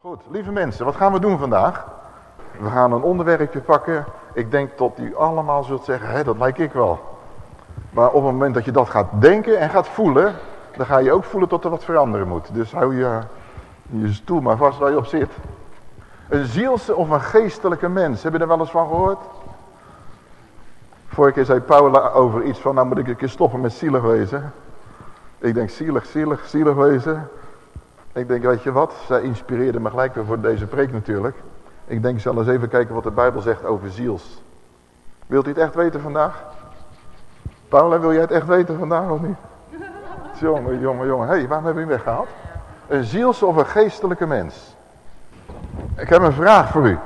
Goed, lieve mensen, wat gaan we doen vandaag? We gaan een onderwerpje pakken. Ik denk dat u allemaal zult zeggen, hé, dat lijkt ik wel. Maar op het moment dat je dat gaat denken en gaat voelen, dan ga je ook voelen dat er wat veranderen moet. Dus hou je, je stoel maar vast waar je op zit. Een zielse of een geestelijke mens, heb je er wel eens van gehoord? Vorige keer zei Paula over iets van, nou moet ik een keer stoppen met zielig wezen. Ik denk zielig, zielig, zielig wezen. Ik denk, weet je wat, zij inspireerde me gelijk weer voor deze preek natuurlijk. Ik denk, ik zal eens even kijken wat de Bijbel zegt over ziels. Wilt u het echt weten vandaag? Paula, wil jij het echt weten vandaag of niet? jongen, jongen, jongen. Hé, hey, waarom hebben we hem weggehaald? Een ziels of een geestelijke mens? Ik heb een vraag voor u.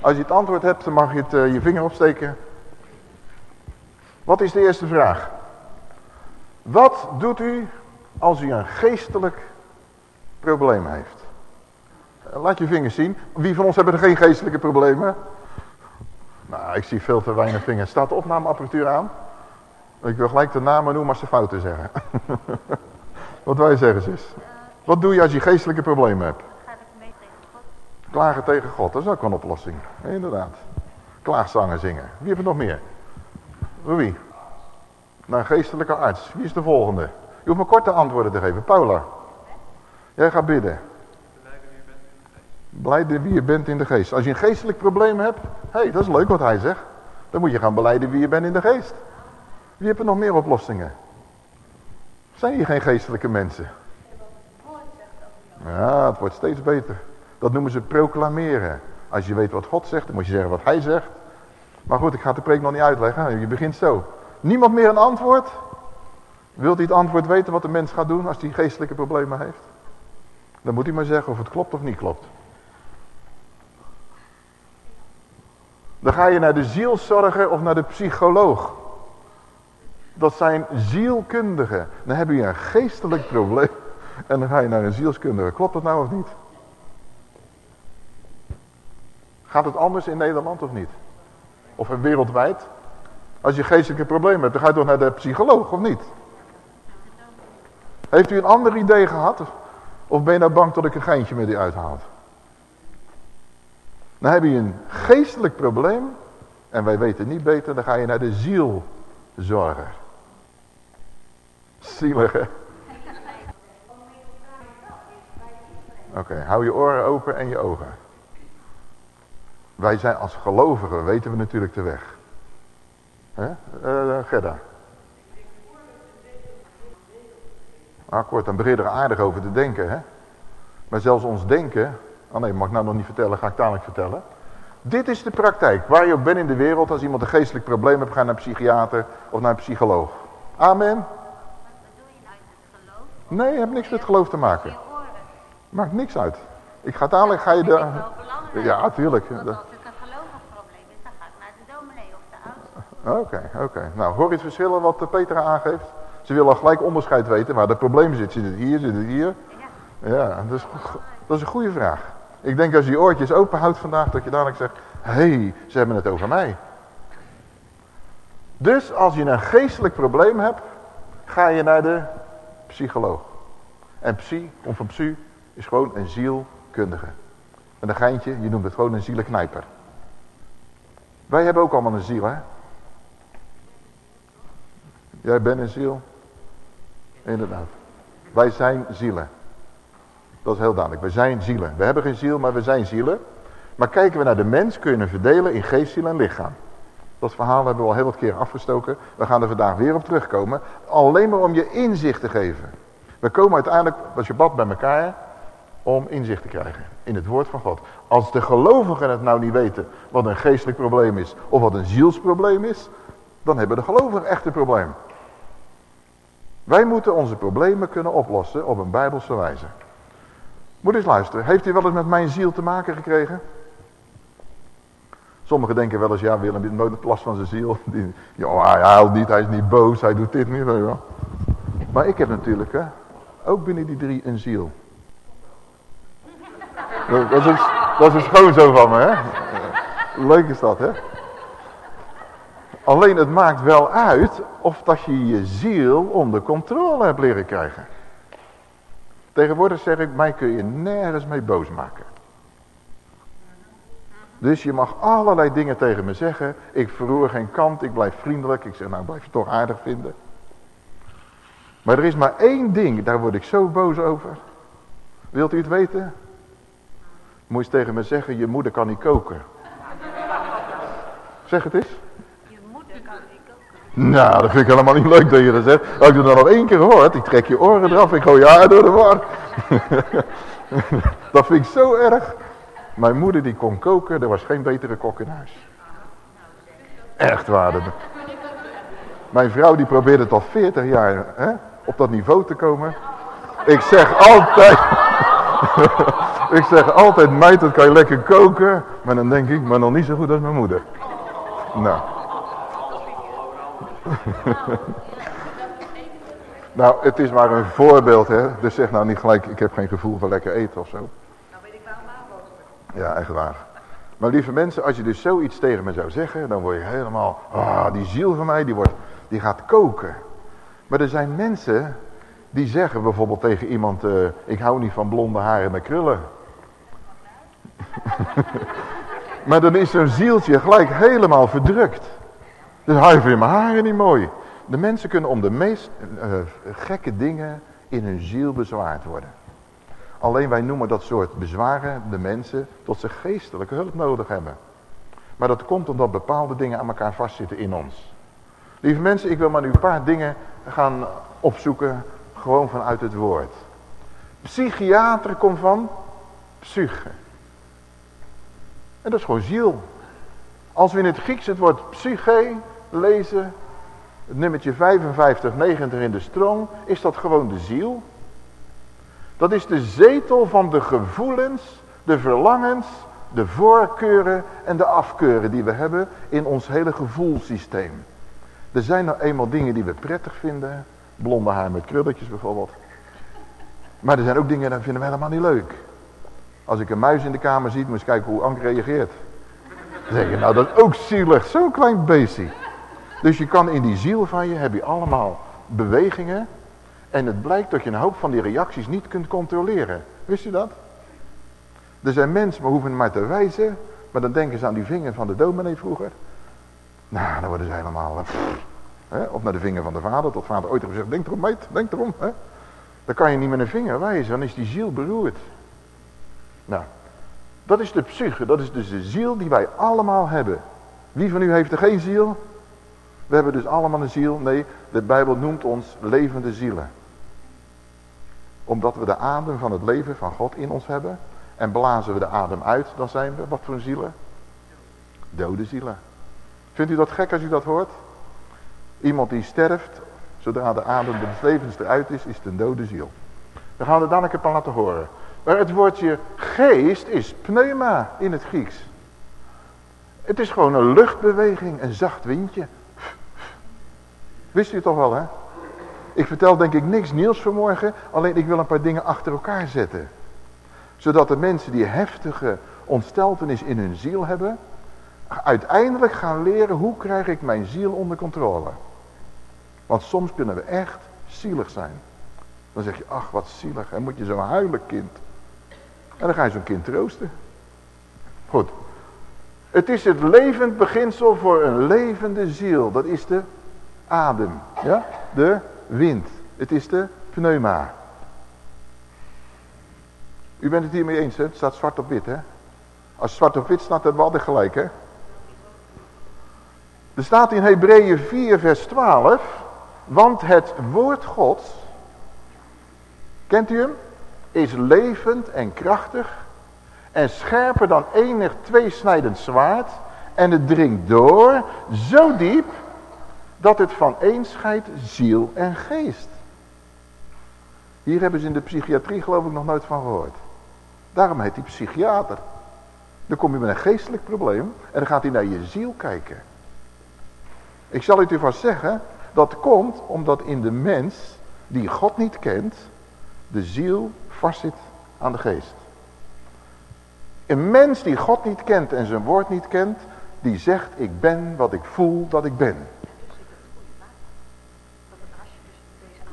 Als je het antwoord hebt, dan mag je het, uh, je vinger opsteken. Wat is de eerste vraag? Wat doet u als u een geestelijk probleem heeft? Laat je vingers zien. Wie van ons hebben er geen geestelijke problemen? Nou, ik zie veel te weinig vingers. Staat de opnameapparatuur aan? Ik wil gelijk de namen noemen als ze fouten zeggen. Wat wij zeggen ze is. Wat doe je als je geestelijke problemen hebt? Klagen tegen God, dat is ook een oplossing. Inderdaad. Klaagzangen zingen. Wie heeft het nog meer? Wie? Naar een geestelijke arts. Wie is de volgende? Je hoeft maar korte antwoorden te geven. Paula. Jij gaat bidden. Blijde wie je bent in de geest. Als je een geestelijk probleem hebt. Hé, hey, dat is leuk wat hij zegt. Dan moet je gaan beleiden wie je bent in de geest. Wie er nog meer oplossingen? Zijn hier geen geestelijke mensen? Ja, het wordt steeds beter. Dat noemen ze proclameren. Als je weet wat God zegt, dan moet je zeggen wat hij zegt. Maar goed, ik ga de preek nog niet uitleggen. Je begint zo. Niemand meer een antwoord? Wilt hij het antwoord weten wat de mens gaat doen als hij geestelijke problemen heeft? Dan moet hij maar zeggen of het klopt of niet klopt. Dan ga je naar de zielzorger of naar de psycholoog. Dat zijn zielkundigen. Dan heb je een geestelijk probleem. En dan ga je naar een zielskundige. Klopt dat nou of niet? Gaat het anders in Nederland of niet? Of wereldwijd? Als je geestelijke problemen hebt, dan ga je toch naar de psycholoog of niet? Heeft u een ander idee gehad? Of ben je nou bang dat ik een geintje met u uithaal? Dan heb je een geestelijk probleem. En wij weten niet beter, dan ga je naar de zielzorger. Zielig hè? Oké, hou je oren open en je ogen. Wij zijn als gelovigen, weten we natuurlijk de weg. Hè? Uh, Gerda. Akkoord, dan begin je er aardig over te denken. Hè? Maar zelfs ons denken... Oh nee, mag ik nou nog niet vertellen, ga ik dadelijk vertellen. Dit is de praktijk. Waar je ook bent in de wereld, als iemand een geestelijk probleem heeft... ga naar een psychiater of naar een psycholoog. Amen. Nee, het heeft niks met geloof te maken. Maakt niks uit. Ik ga dadelijk, ga je de... Ja, natuurlijk. Want als ik een gelovig probleem is, dan ga ik naar de dominee of de oudste. Oké, oké. Nou, hoor je het verschil wat Petra aangeeft? Ze willen gelijk onderscheid weten waar de probleem zit. Zit het hier, zit het hier? Ja, dat is, dat is een goede vraag. Ik denk als je je oortjes open houdt vandaag, dat je dadelijk zegt... Hé, hey, ze hebben het over mij. Dus als je een geestelijk probleem hebt, ga je naar de psycholoog. En psy, of van psy, is gewoon een zielkundige. En een geintje, je noemt het gewoon een zielenknijper. Wij hebben ook allemaal een ziel, hè? Jij bent een ziel? Inderdaad. Wij zijn zielen. Dat is heel duidelijk. We zijn zielen. We hebben geen ziel, maar we zijn zielen. Maar kijken we naar de mens, kun je hem verdelen in geest, ziel en lichaam. Dat verhaal hebben we al heel wat keer afgestoken. We gaan er vandaag weer op terugkomen. Alleen maar om je inzicht te geven. We komen uiteindelijk, als je bad bij elkaar, om inzicht te krijgen in het woord van God. Als de gelovigen het nou niet weten wat een geestelijk probleem is, of wat een zielsprobleem is, dan hebben de gelovigen echt een probleem. Wij moeten onze problemen kunnen oplossen op een bijbelse wijze. Moet eens luisteren, heeft u wel eens met mijn ziel te maken gekregen? Sommigen denken wel eens, ja, Willem heeft nooit last van zijn ziel. Die, ja, hij huilt niet, hij is niet boos, hij doet dit niet. Ja. Maar ik heb natuurlijk, hè, ook binnen die drie een ziel. Dat, is, dat is gewoon zo van me, hè. Leuk is dat, hè. Alleen het maakt wel uit of dat je je ziel onder controle hebt leren krijgen. Tegenwoordig zeg ik, mij kun je nergens mee boos maken. Dus je mag allerlei dingen tegen me zeggen. Ik verroer geen kant, ik blijf vriendelijk. Ik zeg, nou blijf je toch aardig vinden. Maar er is maar één ding, daar word ik zo boos over. Wilt u het weten? Moet je tegen me zeggen, je moeder kan niet koken. Zeg het eens. Je moeder kan niet koken. Nou, dat vind ik helemaal niet leuk dat je dat zegt. Als ik het dan nog één keer hoort, ik trek je oren eraf, ik gooi je haar door de war. dat vind ik zo erg. Mijn moeder die kon koken, er was geen betere kok in huis. Echt waar. Mijn vrouw die probeerde tot 40 jaar hè, op dat niveau te komen. Ik zeg altijd... ik zeg altijd, meid, dat kan je lekker koken. Maar dan denk ik, maar nog niet zo goed als mijn moeder. Nou. nou, het is maar een voorbeeld, hè. Dus zeg nou niet gelijk, ik heb geen gevoel voor lekker eten of zo. Ja, echt waar. Maar lieve mensen, als je dus zoiets tegen me zou zeggen, dan word je helemaal, ah, die ziel van mij, die, wordt, die gaat koken. Maar er zijn mensen die zeggen bijvoorbeeld tegen iemand, uh, ik hou niet van blonde haren met krullen. maar dan is zo'n zieltje gelijk helemaal verdrukt. Dus hij vindt mijn haren niet mooi. De mensen kunnen om de meest uh, gekke dingen in hun ziel bezwaard worden. Alleen wij noemen dat soort bezwaren de mensen tot ze geestelijke hulp nodig hebben. Maar dat komt omdat bepaalde dingen aan elkaar vastzitten in ons. Lieve mensen, ik wil maar nu een paar dingen gaan opzoeken, gewoon vanuit het woord. Psychiater komt van psyche. En dat is gewoon ziel. Als we in het Grieks het woord psyche lezen, het nummertje 55, 90 in de strong, is dat gewoon de ziel. Dat is de zetel van de gevoelens, de verlangens, de voorkeuren en de afkeuren die we hebben in ons hele gevoelsysteem. Er zijn nou eenmaal dingen die we prettig vinden. Blonde haar met krulletjes bijvoorbeeld. Maar er zijn ook dingen die vinden we helemaal niet leuk. Als ik een muis in de kamer zie, moet eens kijken hoe Ank reageert. Dan zeg je, nou dat is ook zielig, zo'n klein beestje. Dus je kan in die ziel van je, heb je allemaal bewegingen en het blijkt dat je een hoop van die reacties niet kunt controleren. Wist je dat? Er zijn mensen, we hoeven maar te wijzen. Maar dan denken ze aan die vinger van de dominee vroeger. Nou, dan worden ze helemaal... Eh, hè, of naar de vinger van de vader. Tot vader ooit heeft gezegd, denk erom meid, denk erom. Hè. Dan kan je niet met een vinger wijzen, dan is die ziel beroerd. Nou, dat is de psyche, dat is dus de ziel die wij allemaal hebben. Wie van u heeft er geen ziel? We hebben dus allemaal een ziel. Nee, de Bijbel noemt ons levende zielen omdat we de adem van het leven van God in ons hebben. En blazen we de adem uit, dan zijn we, wat voor zielen? Dode zielen. Vindt u dat gek als u dat hoort? Iemand die sterft, zodra de adem des levens eruit is, is het een dode ziel. Dan gaan we dadelijk een laten horen. Maar het woordje geest is pneuma in het Grieks. Het is gewoon een luchtbeweging, een zacht windje. Wist u het toch wel, hè? Ik vertel denk ik niks nieuws vanmorgen, alleen ik wil een paar dingen achter elkaar zetten. Zodat de mensen die heftige ontsteltenis in hun ziel hebben, uiteindelijk gaan leren hoe krijg ik mijn ziel onder controle. Want soms kunnen we echt zielig zijn. Dan zeg je, ach wat zielig, en moet je zo huilen kind. En dan ga je zo'n kind troosten. Goed. Het is het levend beginsel voor een levende ziel. Dat is de adem. Ja? De wind. Het is de pneuma. U bent het hiermee eens, hè? Het staat zwart op wit, hè? Als zwart op wit staat, hebben we altijd gelijk, hè? Er staat in Hebreeën 4, vers 12... Want het woord Gods... Kent u hem? Is levend en krachtig... En scherper dan enig tweesnijdend zwaard... En het dringt door, zo diep dat het van een scheidt ziel en geest. Hier hebben ze in de psychiatrie geloof ik nog nooit van gehoord. Daarom heet hij psychiater. Dan kom je met een geestelijk probleem en dan gaat hij naar je ziel kijken. Ik zal het u vast zeggen, dat komt omdat in de mens die God niet kent, de ziel vastzit aan de geest. Een mens die God niet kent en zijn woord niet kent, die zegt ik ben wat ik voel dat ik ben.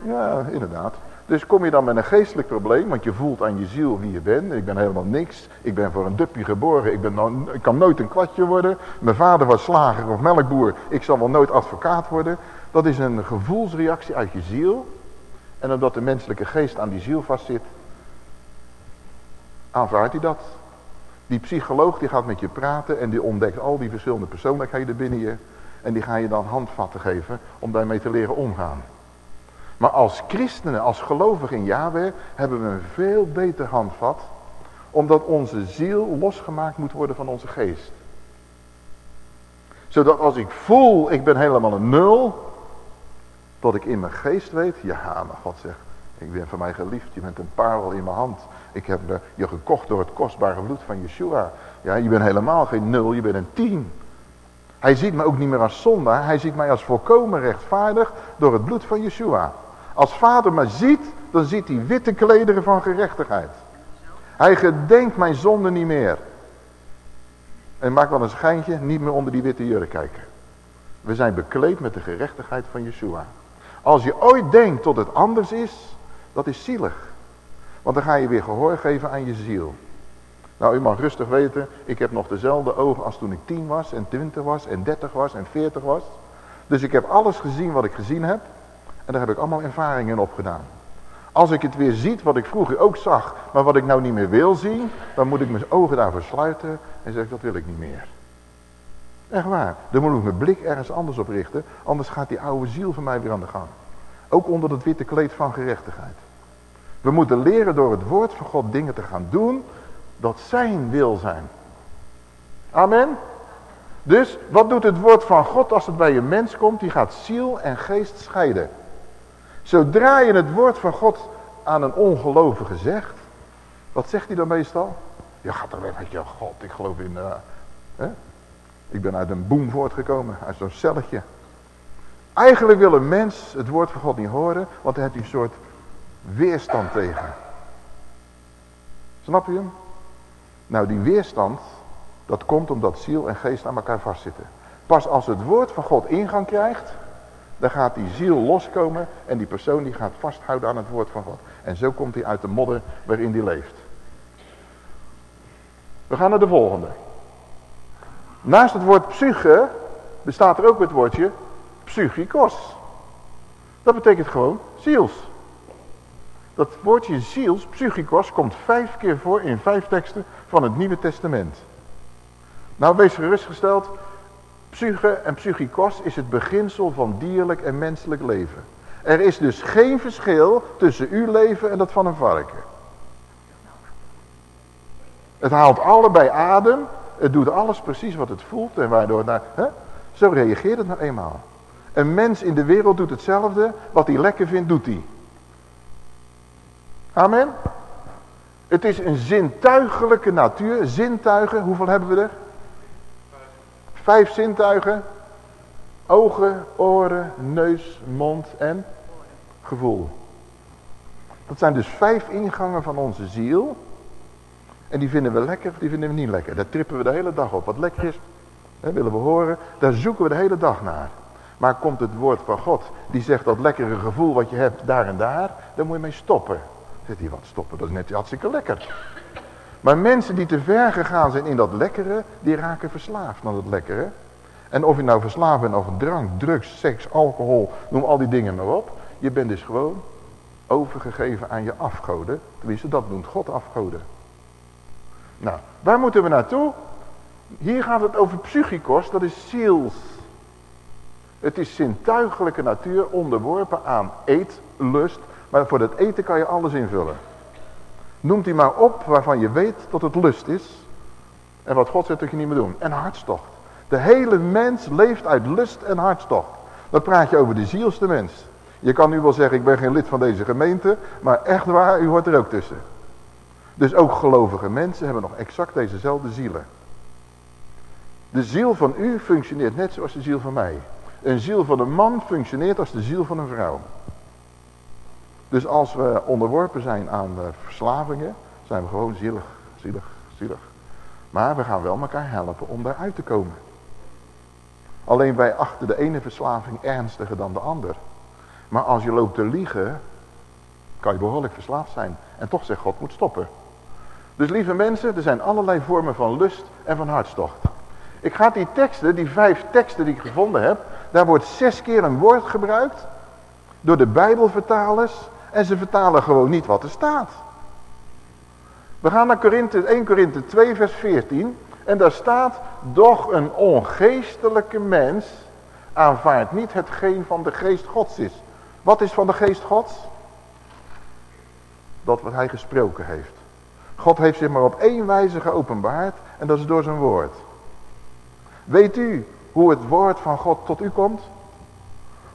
Ja, inderdaad. Dus kom je dan met een geestelijk probleem, want je voelt aan je ziel wie je bent. Ik ben helemaal niks. Ik ben voor een dupje geboren. Ik, ben ik kan nooit een kwartje worden. Mijn vader was slager of melkboer. Ik zal wel nooit advocaat worden. Dat is een gevoelsreactie uit je ziel. En omdat de menselijke geest aan die ziel vastzit, aanvaardt hij dat. Die psycholoog die gaat met je praten en die ontdekt al die verschillende persoonlijkheden binnen je. En die ga je dan handvatten geven om daarmee te leren omgaan. Maar als christenen, als gelovigen in Yahweh, hebben we een veel beter handvat. Omdat onze ziel losgemaakt moet worden van onze geest. Zodat als ik voel, ik ben helemaal een nul. Dat ik in mijn geest weet, ja, maar God zegt, ik ben van mij geliefd. Je bent een parel in mijn hand. Ik heb je gekocht door het kostbare bloed van Yeshua. Ja, je bent helemaal geen nul, je bent een tien. Hij ziet me ook niet meer als zondaar. Hij ziet mij als volkomen rechtvaardig door het bloed van Yeshua. Als vader me ziet, dan ziet hij witte klederen van gerechtigheid. Hij gedenkt mijn zonde niet meer. En maak wel een schijntje, niet meer onder die witte jurk kijken. We zijn bekleed met de gerechtigheid van Yeshua. Als je ooit denkt tot het anders is, dat is zielig. Want dan ga je weer gehoor geven aan je ziel. Nou, u mag rustig weten, ik heb nog dezelfde ogen als toen ik 10 was en 20 was en 30 was en 40 was. Dus ik heb alles gezien wat ik gezien heb. En daar heb ik allemaal ervaringen op gedaan. Als ik het weer ziet wat ik vroeger ook zag, maar wat ik nou niet meer wil zien, dan moet ik mijn ogen daarvoor sluiten en zeg dat wil ik niet meer. Echt waar. Dan moet ik mijn blik ergens anders op richten, anders gaat die oude ziel van mij weer aan de gang. Ook onder dat witte kleed van gerechtigheid. We moeten leren door het woord van God dingen te gaan doen, dat zijn wil zijn. Amen. Dus wat doet het woord van God als het bij een mens komt? Die gaat ziel en geest scheiden. Zodra je het woord van God aan een ongelovige zegt, wat zegt hij dan meestal? Ja, gaat er weg met je God, ik geloof in... Uh, hè? Ik ben uit een boem voortgekomen, uit zo'n celletje. Eigenlijk wil een mens het woord van God niet horen, want hij heeft een soort weerstand tegen. Snap je hem? Nou, die weerstand, dat komt omdat ziel en geest aan elkaar vastzitten. Pas als het woord van God ingang krijgt, dan gaat die ziel loskomen en die persoon die gaat vasthouden aan het woord van God. En zo komt hij uit de modder waarin hij leeft. We gaan naar de volgende. Naast het woord psyche bestaat er ook het woordje psychikos. Dat betekent gewoon ziels. Dat woordje ziels, psychikos, komt vijf keer voor in vijf teksten van het Nieuwe Testament. Nou, wees gerustgesteld, Psyche en psychikos is het beginsel van dierlijk en menselijk leven. Er is dus geen verschil tussen uw leven en dat van een varken. Het haalt allebei adem. Het doet alles precies wat het voelt. En waardoor naar, hè? Zo reageert het nou eenmaal. Een mens in de wereld doet hetzelfde. Wat hij lekker vindt, doet hij. Amen. Het is een zintuigelijke natuur. Zintuigen, hoeveel hebben we er? Vijf zintuigen. Ogen, oren, neus, mond en gevoel. Dat zijn dus vijf ingangen van onze ziel. En die vinden we lekker die vinden we niet lekker. Daar trippen we de hele dag op. Wat lekker is, willen we horen. Daar zoeken we de hele dag naar. Maar komt het woord van God, die zegt dat lekkere gevoel wat je hebt daar en daar, dan moet je mee stoppen. Zegt hij, wat stoppen, dat is net hartstikke lekker. Maar mensen die te ver gegaan zijn in dat lekkere, die raken verslaafd aan dat lekkere. En of je nou verslaafd bent aan drank, drugs, seks, alcohol, noem al die dingen maar op. Je bent dus gewoon overgegeven aan je afgoden. Tenminste, dat noemt God afgoden. Nou, waar moeten we naartoe? Hier gaat het over psychikos, dat is ziels. Het is zintuigelijke natuur onderworpen aan eetlust. Maar voor dat eten kan je alles invullen. Noemt hij maar op waarvan je weet dat het lust is. En wat God zegt dat je niet meer doen. En hartstocht. De hele mens leeft uit lust en hartstocht. Dan praat je over de zielste mens. Je kan nu wel zeggen, ik ben geen lid van deze gemeente. Maar echt waar, u hoort er ook tussen. Dus ook gelovige mensen hebben nog exact dezezelfde zielen. De ziel van u functioneert net zoals de ziel van mij. Een ziel van een man functioneert als de ziel van een vrouw. Dus als we onderworpen zijn aan verslavingen, zijn we gewoon zielig, zielig, zielig. Maar we gaan wel elkaar helpen om daaruit te komen. Alleen wij achten de ene verslaving ernstiger dan de ander. Maar als je loopt te liegen, kan je behoorlijk verslaafd zijn. En toch zegt God moet stoppen. Dus lieve mensen, er zijn allerlei vormen van lust en van hartstocht. Ik ga die teksten, die vijf teksten die ik gevonden heb, daar wordt zes keer een woord gebruikt door de Bijbelvertalers en ze vertalen gewoon niet wat er staat. We gaan naar Korinthe, 1 Korinthe 2 vers 14 en daar staat, doch een ongeestelijke mens aanvaardt niet hetgeen van de geest gods is. Wat is van de geest gods? Dat wat hij gesproken heeft. God heeft zich maar op één wijze geopenbaard en dat is door zijn woord. Weet u hoe het woord van God tot u komt?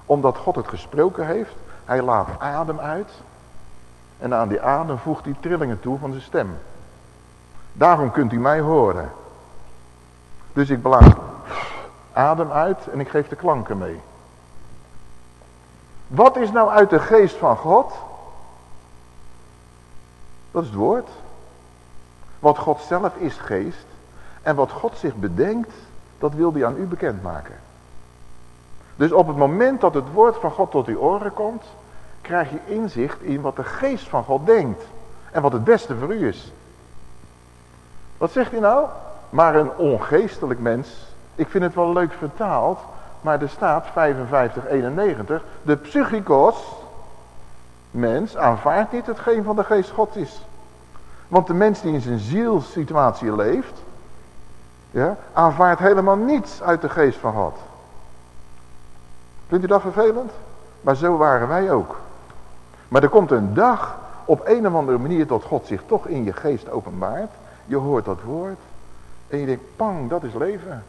Omdat God het gesproken heeft. Hij laat adem uit. En aan die adem voegt hij trillingen toe van zijn stem. Daarom kunt u mij horen. Dus ik blaas adem uit en ik geef de klanken mee. Wat is nou uit de geest van God? Dat is het woord. Wat God zelf is geest. En wat God zich bedenkt, dat wil hij aan u bekendmaken. Dus op het moment dat het woord van God tot uw oren komt, krijg je inzicht in wat de geest van God denkt. En wat het beste voor u is. Wat zegt hij nou? Maar een ongeestelijk mens, ik vind het wel leuk vertaald, maar er staat 55, 91, de psychikos, mens, aanvaardt niet hetgeen van de geest God is. Want de mens die in zijn zielsituatie leeft, ja, aanvaardt helemaal niets uit de geest van God. Vindt u dat vervelend? Maar zo waren wij ook. Maar er komt een dag op een of andere manier dat God zich toch in je geest openbaart. Je hoort dat woord. En je denkt, pang, dat is leven.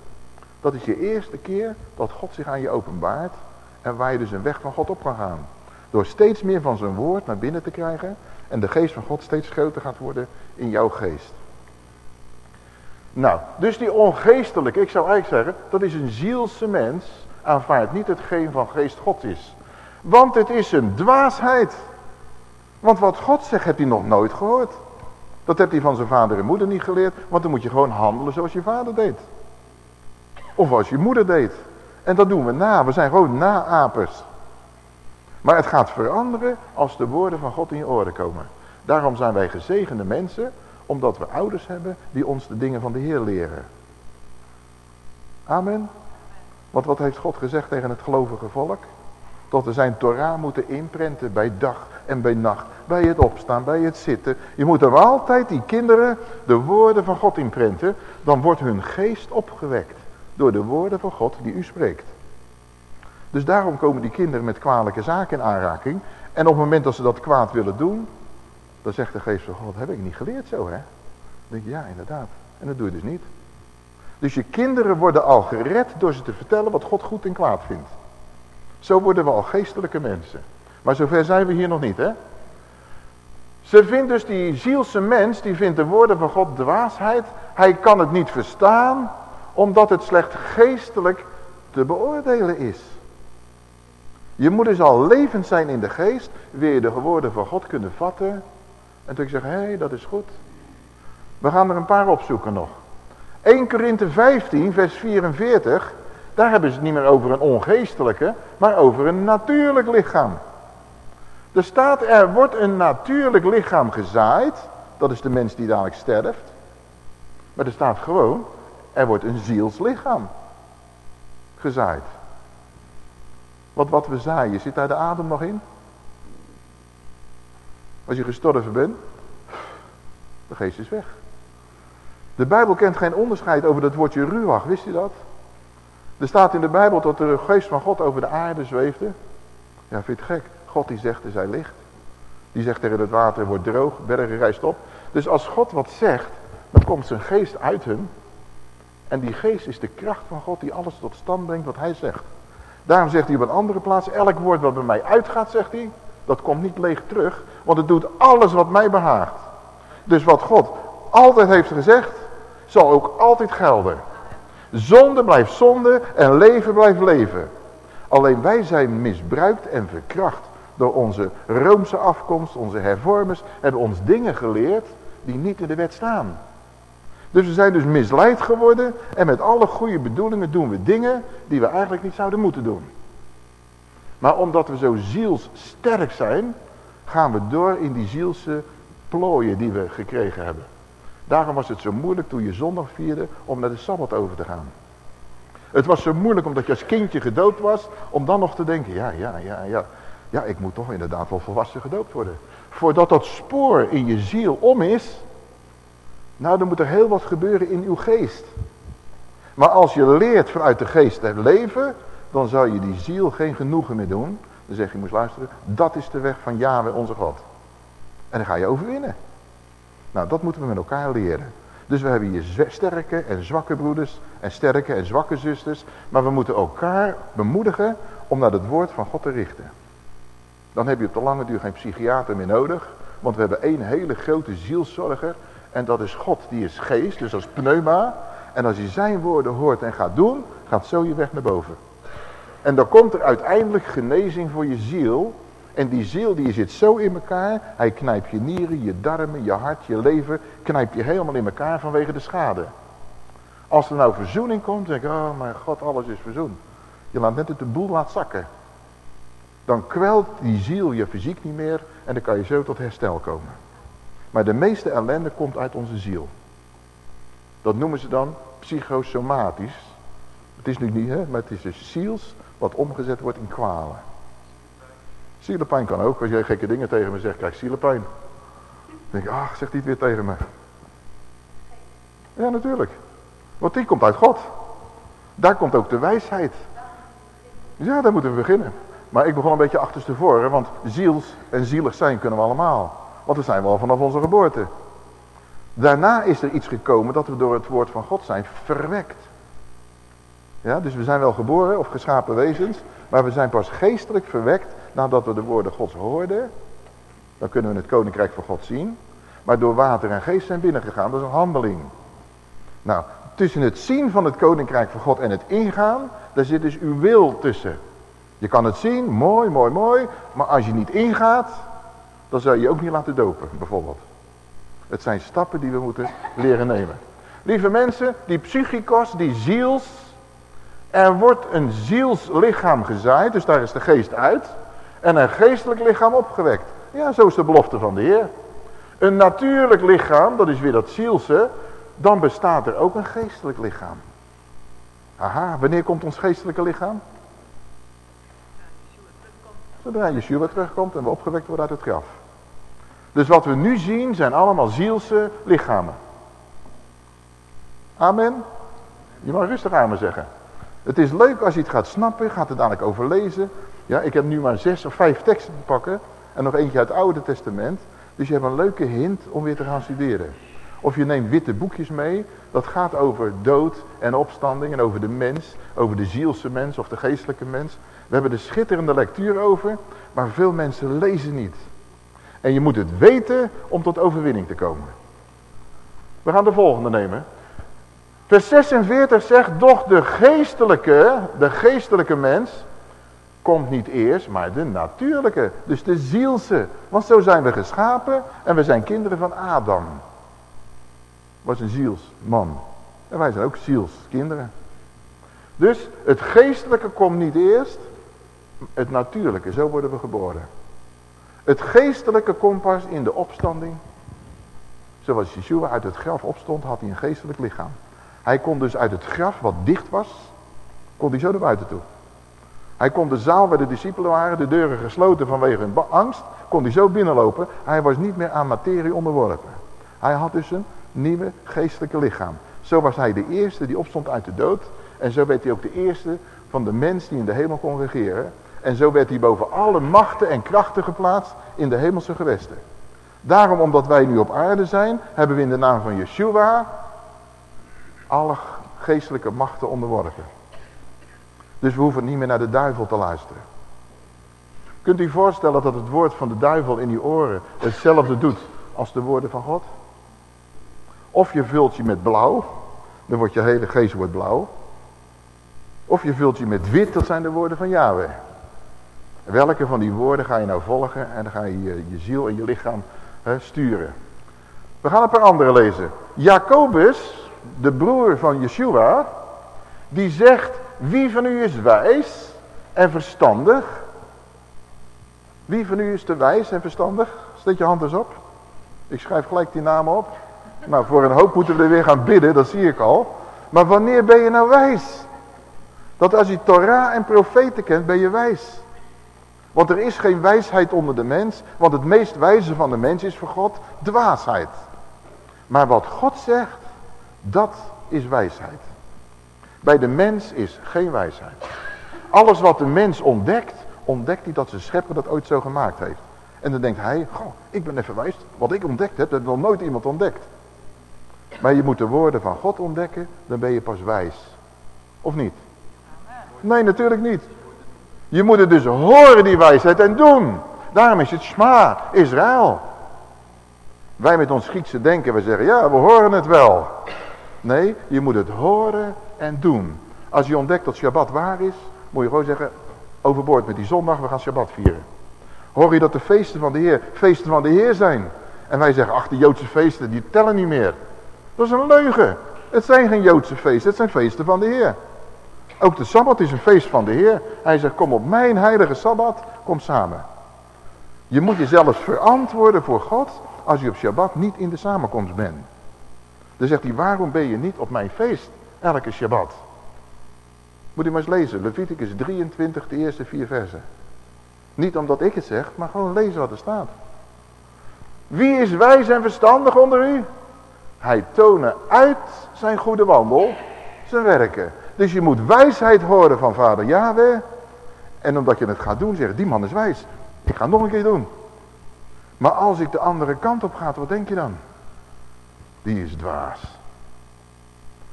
Dat is je eerste keer dat God zich aan je openbaart. En waar je dus een weg van God op kan gaan. Door steeds meer van zijn woord naar binnen te krijgen. En de geest van God steeds groter gaat worden in jouw geest. Nou, dus die ongeestelijke, ik zou eigenlijk zeggen, dat is een zielse mens, aanvaardt niet hetgeen van geest God is. Want het is een dwaasheid. Want wat God zegt, heb hij nog nooit gehoord. Dat heeft hij van zijn vader en moeder niet geleerd, want dan moet je gewoon handelen zoals je vader deed. Of als je moeder deed. En dat doen we na, we zijn gewoon naapers. Maar het gaat veranderen als de woorden van God in je oren komen. Daarom zijn wij gezegende mensen, omdat we ouders hebben die ons de dingen van de Heer leren. Amen. Want wat heeft God gezegd tegen het gelovige volk? Dat we zijn Torah moeten inprenten bij dag en bij nacht. Bij het opstaan, bij het zitten. Je moet er altijd die kinderen de woorden van God inprenten. Dan wordt hun geest opgewekt. Door de woorden van God die u spreekt. Dus daarom komen die kinderen met kwalijke zaken in aanraking. En op het moment dat ze dat kwaad willen doen, dan zegt de geest van God, heb ik niet geleerd zo hè? Dan denk ja inderdaad. En dat doe je dus niet. Dus je kinderen worden al gered door ze te vertellen wat God goed en kwaad vindt. Zo worden we al geestelijke mensen. Maar zover zijn we hier nog niet hè. Ze vindt dus die zielse mens, die vindt de woorden van God dwaasheid. Hij kan het niet verstaan, omdat het slecht geestelijk te beoordelen is. Je moet dus al levend zijn in de geest, wil je de woorden van God kunnen vatten en toen ik zeg, hé, hey, dat is goed. We gaan er een paar opzoeken nog. 1 Korinthe 15, vers 44. Daar hebben ze het niet meer over een ongeestelijke, maar over een natuurlijk lichaam. Er staat, er wordt een natuurlijk lichaam gezaaid. Dat is de mens die dadelijk sterft. Maar er staat gewoon, er wordt een zielslichaam gezaaid. Want wat we zaaien, zit daar de adem nog in? Als je gestorven bent, de geest is weg. De Bijbel kent geen onderscheid over dat woordje ruach, wist u dat? Er staat in de Bijbel dat de geest van God over de aarde zweefde. Ja, vind je het gek? God die zegt, er zij licht. Die zegt tegen het water, wordt droog, bergen rijst op. Dus als God wat zegt, dan komt zijn geest uit hem. En die geest is de kracht van God die alles tot stand brengt wat hij zegt. Daarom zegt hij op een andere plaats, elk woord wat bij mij uitgaat, zegt hij, dat komt niet leeg terug, want het doet alles wat mij behaagt. Dus wat God altijd heeft gezegd, zal ook altijd gelden. Zonde blijft zonde en leven blijft leven. Alleen wij zijn misbruikt en verkracht door onze Roomse afkomst, onze hervormers, hebben ons dingen geleerd die niet in de wet staan. Dus we zijn dus misleid geworden en met alle goede bedoelingen doen we dingen die we eigenlijk niet zouden moeten doen. Maar omdat we zo zielssterk zijn, gaan we door in die zielse plooien die we gekregen hebben. Daarom was het zo moeilijk toen je zondag vierde om naar de Sabbat over te gaan. Het was zo moeilijk omdat je als kindje gedoopt was, om dan nog te denken, ja, ja, ja, ja, ja, ik moet toch inderdaad wel volwassen gedoopt worden. Voordat dat spoor in je ziel om is, nou dan moet er heel wat gebeuren in uw geest. Maar als je leert vanuit de geest te leven, dan zou je die ziel geen genoegen meer doen. Dan zeg je, moest luisteren, dat is de weg van Yahweh onze God. En dan ga je overwinnen. Nou, dat moeten we met elkaar leren. Dus we hebben hier sterke en zwakke broeders en sterke en zwakke zusters. Maar we moeten elkaar bemoedigen om naar het woord van God te richten. Dan heb je op de lange duur geen psychiater meer nodig. Want we hebben één hele grote zielszorger. En dat is God, die is geest, dus is pneuma. En als je zijn woorden hoort en gaat doen, gaat zo je weg naar boven. En dan komt er uiteindelijk genezing voor je ziel. En die ziel die zit zo in elkaar. Hij knijpt je nieren, je darmen, je hart, je lever. Knijpt je helemaal in elkaar vanwege de schade. Als er nou verzoening komt, denk ik, oh mijn God, alles is verzoend. Je laat net het de boel laat zakken. Dan kwelt die ziel je fysiek niet meer en dan kan je zo tot herstel komen. Maar de meeste ellende komt uit onze ziel. Dat noemen ze dan psychosomatisch. Het is nu niet, hè, maar het is dus ziels wat omgezet wordt in kwalen. Zielepijn kan ook. Als jij gekke dingen tegen me zegt, krijg zielepijn. Dan denk ik, ach, zegt hij het weer tegen me. Ja, natuurlijk. Want die komt uit God. Daar komt ook de wijsheid. Ja, daar moeten we beginnen. Maar ik begon een beetje achterstevoren, want ziels en zielig zijn kunnen we allemaal. Want we zijn wel vanaf onze geboorte. Daarna is er iets gekomen dat we door het woord van God zijn verwekt. Ja, dus we zijn wel geboren of geschapen wezens, maar we zijn pas geestelijk verwekt nadat we de woorden Gods hoorden. Dan kunnen we het koninkrijk van God zien. Maar door water en geest zijn binnengegaan, dat is een handeling. Nou, tussen het zien van het koninkrijk van God en het ingaan, daar zit dus uw wil tussen. Je kan het zien, mooi, mooi, mooi, maar als je niet ingaat, dan zou je je ook niet laten dopen, bijvoorbeeld. Het zijn stappen die we moeten leren nemen. Lieve mensen, die psychikos, die ziels, er wordt een zielslichaam gezaaid, dus daar is de geest uit, en een geestelijk lichaam opgewekt. Ja, zo is de belofte van de Heer. Een natuurlijk lichaam, dat is weer dat zielse, dan bestaat er ook een geestelijk lichaam. Aha, wanneer komt ons geestelijke lichaam? Zodra Yeshua terugkomt en we opgewekt worden uit het graf. Dus wat we nu zien zijn allemaal zielse lichamen. Amen. Je mag rustig me zeggen. Het is leuk als je het gaat snappen, gaat er dadelijk over lezen. Ja, ik heb nu maar zes of vijf teksten te pakken en nog eentje uit het Oude Testament. Dus je hebt een leuke hint om weer te gaan studeren. Of je neemt witte boekjes mee, dat gaat over dood en opstanding en over de mens, over de zielse mens of de geestelijke mens. We hebben er schitterende lectuur over, maar veel mensen lezen niet. En je moet het weten om tot overwinning te komen. We gaan de volgende nemen. Vers 46 zegt, doch de geestelijke, de geestelijke mens, komt niet eerst, maar de natuurlijke. Dus de zielse. Want zo zijn we geschapen en we zijn kinderen van Adam. Was een zielsman. En wij zijn ook zielskinderen. Dus het geestelijke komt niet eerst, het natuurlijke. Zo worden we geboren. Het geestelijke komt pas in de opstanding. Zoals Yeshua uit het graf opstond, had hij een geestelijk lichaam. Hij kon dus uit het graf, wat dicht was, kon hij zo naar buiten toe. Hij kon de zaal waar de discipelen waren, de deuren gesloten vanwege hun angst, kon hij zo binnenlopen. Hij was niet meer aan materie onderworpen. Hij had dus een nieuwe geestelijke lichaam. Zo was hij de eerste die opstond uit de dood. En zo werd hij ook de eerste van de mens die in de hemel kon regeren. En zo werd hij boven alle machten en krachten geplaatst in de hemelse gewesten. Daarom, omdat wij nu op aarde zijn, hebben we in de naam van Yeshua alle geestelijke machten onderworpen. Dus we hoeven niet meer naar de duivel te luisteren. Kunt u voorstellen dat het woord van de duivel in uw oren hetzelfde doet als de woorden van God? Of je vult je met blauw, dan wordt je hele geest wordt blauw. Of je vult je met wit, dat zijn de woorden van Yahweh. Welke van die woorden ga je nou volgen en dan ga je je, je ziel en je lichaam hè, sturen. We gaan een paar andere lezen. Jacobus, de broer van Yeshua, die zegt, wie van u is wijs en verstandig? Wie van u is te wijs en verstandig? Steek je hand eens op. Ik schrijf gelijk die namen op. Nou, voor een hoop moeten we er weer gaan bidden, dat zie ik al. Maar wanneer ben je nou wijs? Dat als je Torah en profeten kent, ben je wijs. Want er is geen wijsheid onder de mens, want het meest wijze van de mens is voor God dwaasheid. Maar wat God zegt, dat is wijsheid. Bij de mens is geen wijsheid. Alles wat de mens ontdekt, ontdekt hij dat zijn schepper dat ooit zo gemaakt heeft. En dan denkt hij, goh, ik ben even wijs. Wat ik ontdekt heb, dat heeft nog nooit iemand ontdekt. Maar je moet de woorden van God ontdekken, dan ben je pas wijs. Of niet? Nee, natuurlijk niet. Je moet het dus horen, die wijsheid, en doen. Daarom is het Shma, Israël. Wij met ons Griekse denken, we zeggen, ja, we horen het wel. Nee, je moet het horen en doen. Als je ontdekt dat Shabbat waar is, moet je gewoon zeggen, overboord met die zondag, we gaan Shabbat vieren. Hoor je dat de feesten van de Heer, feesten van de Heer zijn. En wij zeggen, ach, de Joodse feesten, die tellen niet meer. Dat is een leugen. Het zijn geen Joodse feesten, het zijn feesten van de Heer. Ook de Sabbat is een feest van de Heer. Hij zegt, kom op mijn heilige Sabbat, kom samen. Je moet jezelf verantwoorden voor God als je op Shabbat niet in de samenkomst bent. Dan zegt hij, waarom ben je niet op mijn feest elke Shabbat? Moet je maar eens lezen, Leviticus 23, de eerste vier versen. Niet omdat ik het zeg, maar gewoon lezen wat er staat. Wie is wijs en verstandig onder u? Hij tonen uit zijn goede wandel zijn werken. Dus je moet wijsheid horen van vader Yahweh. En omdat je het gaat doen, zeggen die man is wijs. Ik ga het nog een keer doen. Maar als ik de andere kant op ga, wat denk je dan? Die is dwaas.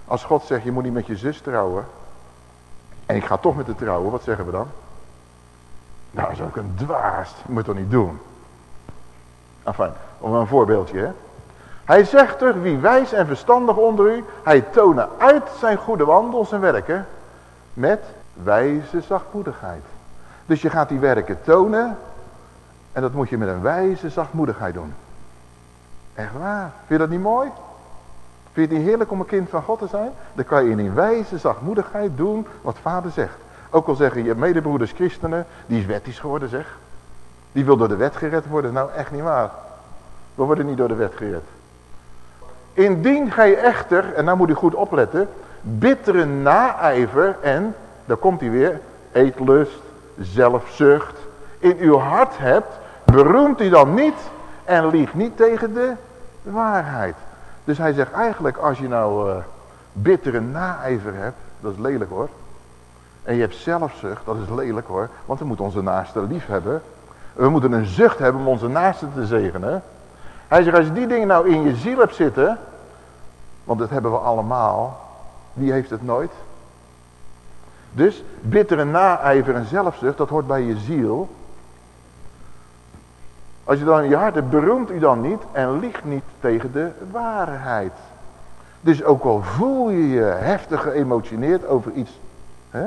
Als God zegt, je moet niet met je zus trouwen. En ik ga toch met de trouwen, wat zeggen we dan? Nou, dat is ook een dwaas. Je moet dat niet doen. Enfin, om een voorbeeldje, hè. Hij zegt er, wie wijs en verstandig onder u, hij tonen uit zijn goede wandel, zijn werken, met wijze zachtmoedigheid. Dus je gaat die werken tonen, en dat moet je met een wijze zachtmoedigheid doen. Echt waar, vind je dat niet mooi? Vind je het niet heerlijk om een kind van God te zijn? Dan kan je in wijze zachtmoedigheid doen wat vader zegt. Ook al zeggen je medebroeders christenen, die is wettisch geworden zeg. Die wil door de wet gered worden. Nou echt niet waar. We worden niet door de wet gered. Indien gij echter, en nou moet u goed opletten, bittere naijver en, daar komt hij weer, eetlust, zelfzucht, in uw hart hebt, beroemt u dan niet en liegt niet tegen de waarheid. Dus hij zegt eigenlijk, als je nou uh, bittere naijver hebt, dat is lelijk hoor. En je hebt zelfzucht, dat is lelijk hoor, want we moeten onze naaste lief hebben. We moeten een zucht hebben om onze naaste te zegenen. Hij zegt, als je die dingen nou in je ziel hebt zitten, want dat hebben we allemaal, wie heeft het nooit? Dus bittere naijver en zelfzucht, dat hoort bij je ziel. Als je dan in je hart hebt, beroemt u dan niet en liegt niet tegen de waarheid. Dus ook al voel je je heftig geëmotioneerd over iets, hè?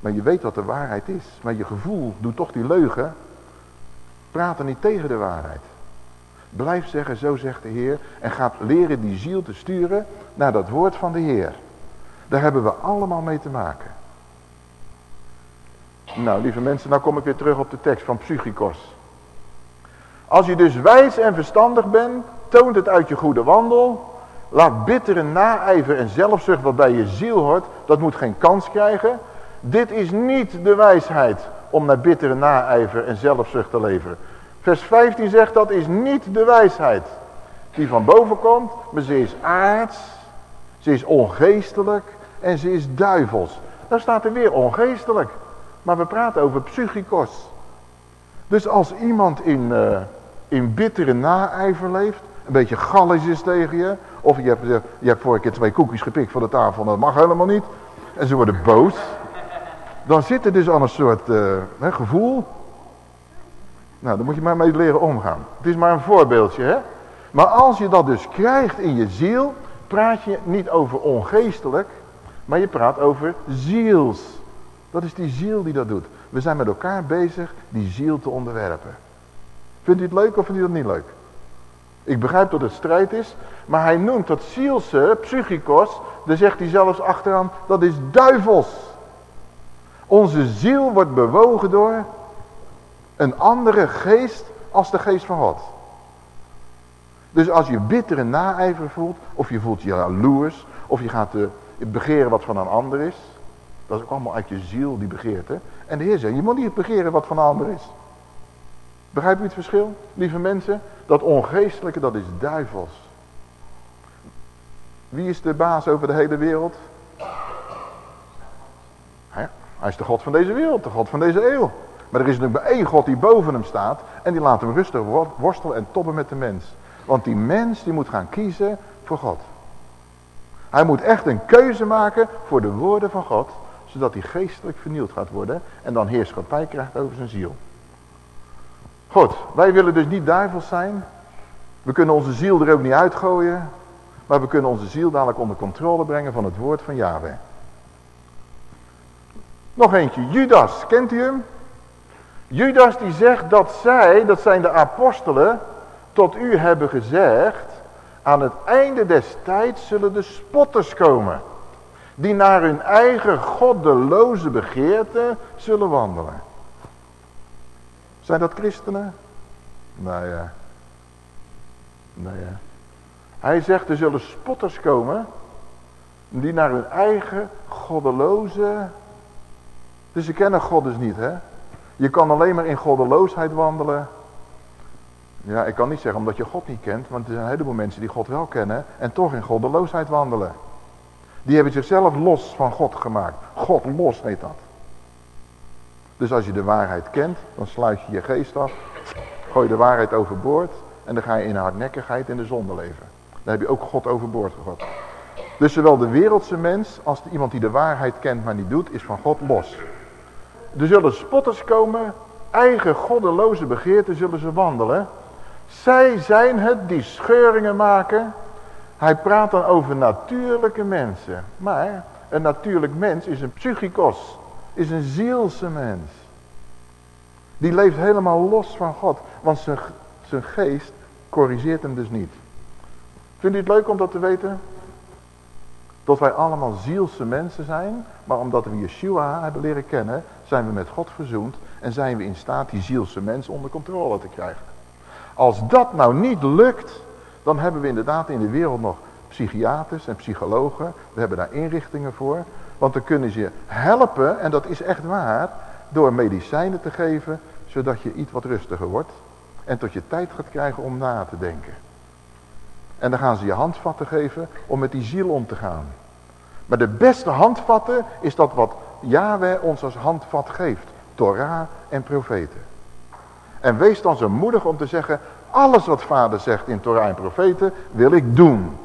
maar je weet wat de waarheid is, maar je gevoel doet toch die leugen, praat er niet tegen de waarheid. Blijf zeggen, zo zegt de Heer. En gaat leren die ziel te sturen naar dat woord van de Heer. Daar hebben we allemaal mee te maken. Nou, lieve mensen, nou kom ik weer terug op de tekst van Psychikos. Als je dus wijs en verstandig bent, toont het uit je goede wandel. Laat bittere naijver en zelfzucht wat bij je ziel hoort, dat moet geen kans krijgen. Dit is niet de wijsheid om naar bittere naijver en zelfzucht te leveren. Vers 15 zegt dat is niet de wijsheid die van boven komt, maar ze is aards, ze is ongeestelijk en ze is duivels. Daar staat er weer ongeestelijk. Maar we praten over psychikos. Dus als iemand in, uh, in bittere naijver leeft, een beetje gallisch is tegen je, of je hebt, je hebt vorige keer twee koekjes gepikt voor de tafel, dat mag helemaal niet, en ze worden boos, dan zit er dus al een soort uh, gevoel nou, daar moet je maar mee leren omgaan. Het is maar een voorbeeldje, hè. Maar als je dat dus krijgt in je ziel, praat je niet over ongeestelijk, Maar je praat over ziels. Dat is die ziel die dat doet. We zijn met elkaar bezig die ziel te onderwerpen. Vindt u het leuk of vindt u dat niet leuk? Ik begrijp dat het strijd is, maar hij noemt dat zielse, psychikos, daar zegt hij zelfs achteraan, dat is duivels. Onze ziel wordt bewogen door een andere geest als de geest van God. Dus als je bittere naijver voelt, of je voelt je jaloers, of je gaat uh, begeren wat van een ander is. Dat is ook allemaal uit je ziel die begeert. Hè? En de Heer zegt, je moet niet begeren wat van ander is. Begrijp je het verschil, lieve mensen? Dat ongeestelijke, dat is duivels. Wie is de baas over de hele wereld? Hij is de God van deze wereld, de God van deze eeuw. Maar er is natuurlijk maar één God die boven hem staat. En die laat hem rustig worstelen en toppen met de mens. Want die mens die moet gaan kiezen voor God. Hij moet echt een keuze maken voor de woorden van God. Zodat hij geestelijk vernieuwd gaat worden. En dan heerschappij krijgt over zijn ziel. Goed, wij willen dus niet duivels zijn. We kunnen onze ziel er ook niet uitgooien. Maar we kunnen onze ziel dadelijk onder controle brengen van het woord van Yahweh. Nog eentje, Judas, kent u hem? Judas die zegt dat zij, dat zijn de apostelen, tot u hebben gezegd, aan het einde des tijds zullen de spotters komen, die naar hun eigen goddeloze begeerte zullen wandelen. Zijn dat christenen? Nou ja. Nou ja. Hij zegt er zullen spotters komen, die naar hun eigen goddeloze... Dus ze kennen God dus niet, hè? Je kan alleen maar in goddeloosheid wandelen. Ja, ik kan niet zeggen omdat je God niet kent, want er zijn een heleboel mensen die God wel kennen en toch in goddeloosheid wandelen. Die hebben zichzelf los van God gemaakt. God los heet dat. Dus als je de waarheid kent, dan sluit je je geest af, gooi de waarheid overboord en dan ga je in hardnekkigheid in de zonde leven. Dan heb je ook God overboord gegooid. Dus zowel de wereldse mens als iemand die de waarheid kent maar niet doet, is van God los. Er zullen spotters komen, eigen goddeloze begeerten zullen ze wandelen. Zij zijn het die scheuringen maken. Hij praat dan over natuurlijke mensen. Maar een natuurlijk mens is een psychikos, is een zielse mens. Die leeft helemaal los van God, want zijn, zijn geest corrigeert hem dus niet. Vindt u het leuk om dat te weten? Dat wij allemaal zielse mensen zijn, maar omdat we Yeshua hebben leren kennen, zijn we met God verzoend en zijn we in staat die zielse mens onder controle te krijgen. Als dat nou niet lukt, dan hebben we inderdaad in de wereld nog psychiaters en psychologen. We hebben daar inrichtingen voor. Want dan kunnen ze je helpen, en dat is echt waar, door medicijnen te geven, zodat je iets wat rustiger wordt. En tot je tijd gaat krijgen om na te denken. En dan gaan ze je handvatten geven om met die ziel om te gaan. Maar de beste handvatten is dat wat Yahweh ons als handvat geeft. Torah en profeten. En wees dan zo moedig om te zeggen, alles wat vader zegt in Torah en profeten wil ik doen.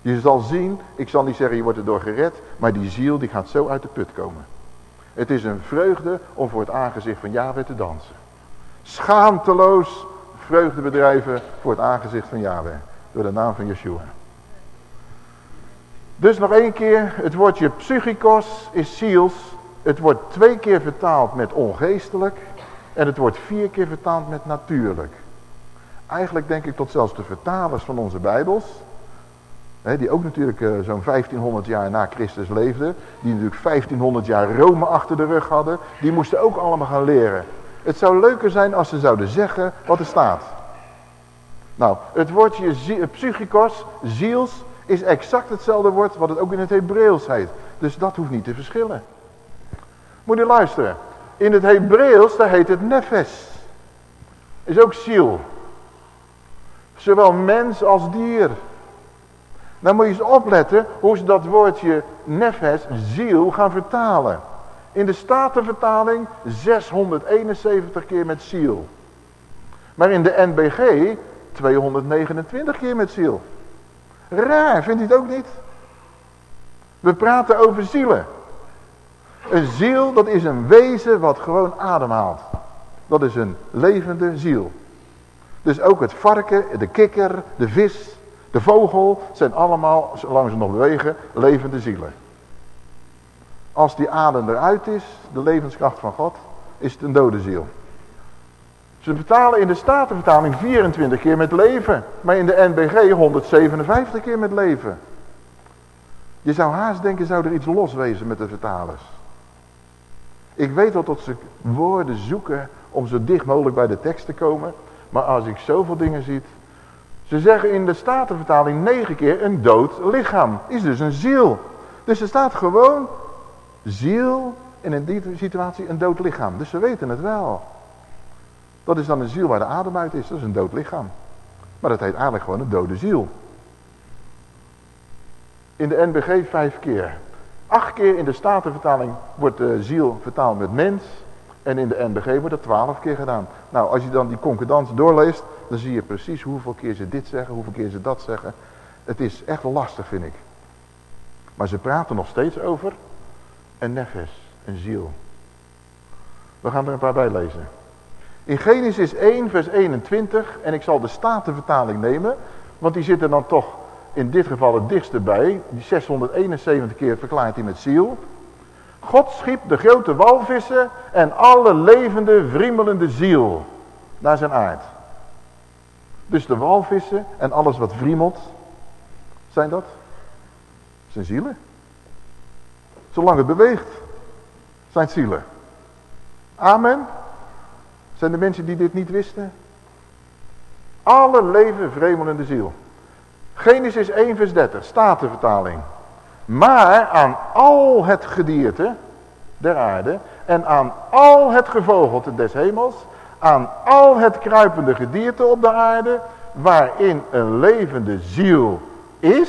Je zal zien, ik zal niet zeggen je wordt erdoor gered, maar die ziel die gaat zo uit de put komen. Het is een vreugde om voor het aangezicht van Yahweh te dansen. Schaamteloos vreugde bedrijven voor het aangezicht van Yahweh. Door de naam van Yeshua. Dus nog één keer, het woordje psychikos is ziels. Het wordt twee keer vertaald met ongeestelijk. En het wordt vier keer vertaald met natuurlijk. Eigenlijk denk ik tot zelfs de vertalers van onze Bijbels. Hè, die ook natuurlijk uh, zo'n 1500 jaar na Christus leefden. Die natuurlijk 1500 jaar Rome achter de rug hadden. Die moesten ook allemaal gaan leren. Het zou leuker zijn als ze zouden zeggen wat er staat. Nou, het woordje psychikos, ziels, is exact hetzelfde woord wat het ook in het Hebreeuws heet. Dus dat hoeft niet te verschillen. Moet je luisteren. In het Hebreeuws, daar heet het nefes. Is ook ziel. Zowel mens als dier. Dan moet je eens opletten hoe ze dat woordje nefes, ziel, gaan vertalen. In de Statenvertaling 671 keer met ziel. Maar in de NBG 229 keer met ziel. Raar, vindt u het ook niet? We praten over zielen. Een ziel, dat is een wezen wat gewoon ademhaalt. Dat is een levende ziel. Dus ook het varken, de kikker, de vis, de vogel... zijn allemaal, zolang ze nog bewegen, levende zielen. Als die adem eruit is, de levenskracht van God, is het een dode ziel. Ze vertalen in de Statenvertaling 24 keer met leven. Maar in de NBG 157 keer met leven. Je zou haast denken, zou er iets los wezen met de vertalers. Ik weet wel dat ze woorden zoeken om zo dicht mogelijk bij de tekst te komen. Maar als ik zoveel dingen zie. Ze zeggen in de Statenvertaling negen keer een dood lichaam. Is dus een ziel. Dus er staat gewoon ziel en in die situatie een dood lichaam. Dus ze weten het wel. Dat is dan een ziel waar de adem uit is. Dat is een dood lichaam. Maar dat heet eigenlijk gewoon een dode ziel. In de NBG vijf keer. Acht keer in de Statenvertaling wordt de ziel vertaald met mens. En in de NBG wordt dat twaalf keer gedaan. Nou, als je dan die concordans doorleest, dan zie je precies hoeveel keer ze dit zeggen, hoeveel keer ze dat zeggen. Het is echt lastig, vind ik. Maar ze praten nog steeds over een nefes, een ziel. We gaan er een paar bij lezen. In Genesis 1 vers 21, en ik zal de Statenvertaling nemen, want die zitten dan toch in dit geval het dichtste bij. Die 671 keer verklaart hij met ziel. God schiep de grote walvissen en alle levende, wriemelende ziel naar zijn aard. Dus de walvissen en alles wat wriemelt, zijn dat? Zijn zielen. Zolang het beweegt, zijn het zielen. Amen. Zijn er mensen die dit niet wisten? Alle leven vremelende ziel. Genesis 1 vers 30, Statenvertaling. Maar aan al het gedierte der aarde en aan al het gevogelte des hemels, aan al het kruipende gedierte op de aarde, waarin een levende ziel is,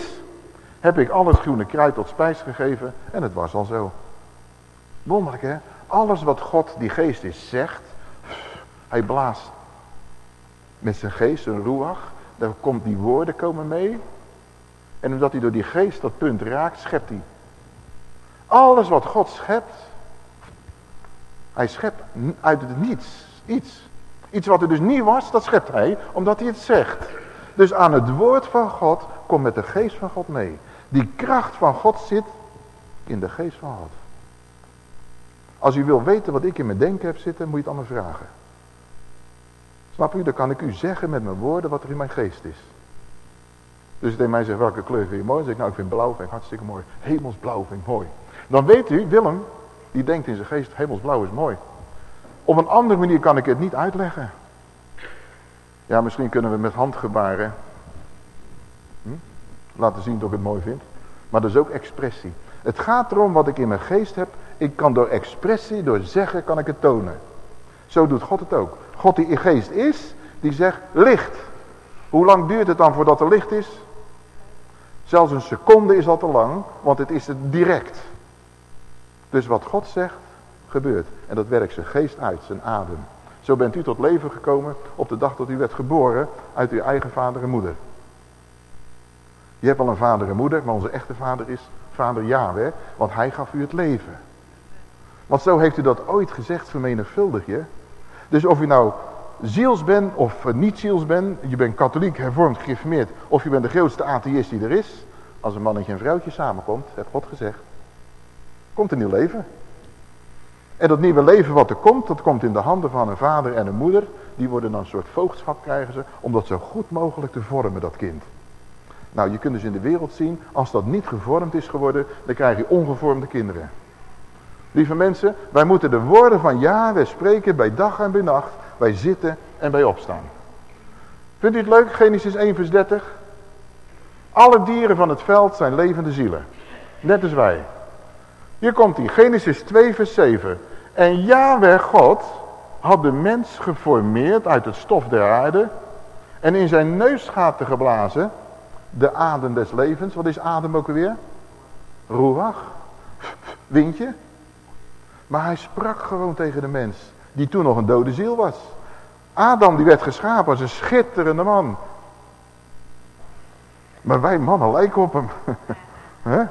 heb ik alles groene kruid tot spijs gegeven en het was al zo. Wonderlijk hè? Alles wat God, die geest is, zegt, hij blaast met zijn geest, een ruach, daar komt die woorden komen mee. En omdat hij door die geest dat punt raakt, schept hij. Alles wat God schept, hij schept uit het niets iets. Iets wat er dus niet was, dat schept hij, omdat hij het zegt. Dus aan het woord van God komt met de geest van God mee. Die kracht van God zit in de geest van God. Als u wil weten wat ik in mijn denken heb zitten, moet je het allemaal vragen. Snap u? Dan kan ik u zeggen met mijn woorden wat er in mijn geest is. Dus hij tegen mij zegt, welke kleur vind je mooi? Zeg ik, nou ik vind blauw vind ik hartstikke mooi. Hemelsblauw vind ik mooi. Dan weet u, Willem, die denkt in zijn geest, hemelsblauw is mooi. Op een andere manier kan ik het niet uitleggen. Ja, misschien kunnen we met handgebaren hm, laten zien dat ik het mooi vind. Maar dat is ook expressie. Het gaat erom wat ik in mijn geest heb. Ik kan door expressie, door zeggen, kan ik het tonen. Zo doet God het ook. God die in geest is, die zegt licht. Hoe lang duurt het dan voordat er licht is? Zelfs een seconde is al te lang, want het is het direct. Dus wat God zegt, gebeurt. En dat werkt zijn geest uit, zijn adem. Zo bent u tot leven gekomen op de dag dat u werd geboren uit uw eigen vader en moeder. Je hebt al een vader en moeder, maar onze echte vader is vader Yahweh, want hij gaf u het leven. Want zo heeft u dat ooit gezegd, vermenigvuldig je. Dus of u nou ziels bent of niet ziels bent, je bent katholiek, hervormd, gereformeerd, of je bent de grootste atheïst die er is, als een mannetje en vrouwtje samenkomt, heeft God gezegd, komt een nieuw leven. En dat nieuwe leven wat er komt, dat komt in de handen van een vader en een moeder. Die worden dan een soort voogdschap krijgen ze, om dat zo goed mogelijk te vormen, dat kind. Nou, je kunt dus in de wereld zien, als dat niet gevormd is geworden, dan krijg je ongevormde kinderen. Lieve mensen, wij moeten de woorden van Yahweh spreken bij dag en bij nacht, bij zitten en bij opstaan. Vindt u het leuk, Genesis 1 vers 30? Alle dieren van het veld zijn levende zielen. Net als wij. Hier komt hij, Genesis 2 vers 7. En Yahweh God had de mens geformeerd uit het stof der aarde en in zijn neusgaten geblazen de adem des levens. Wat is adem ook alweer? Ruach. Windje. Maar hij sprak gewoon tegen de mens, die toen nog een dode ziel was. Adam die werd geschapen als een schitterende man. Maar wij mannen lijken op hem.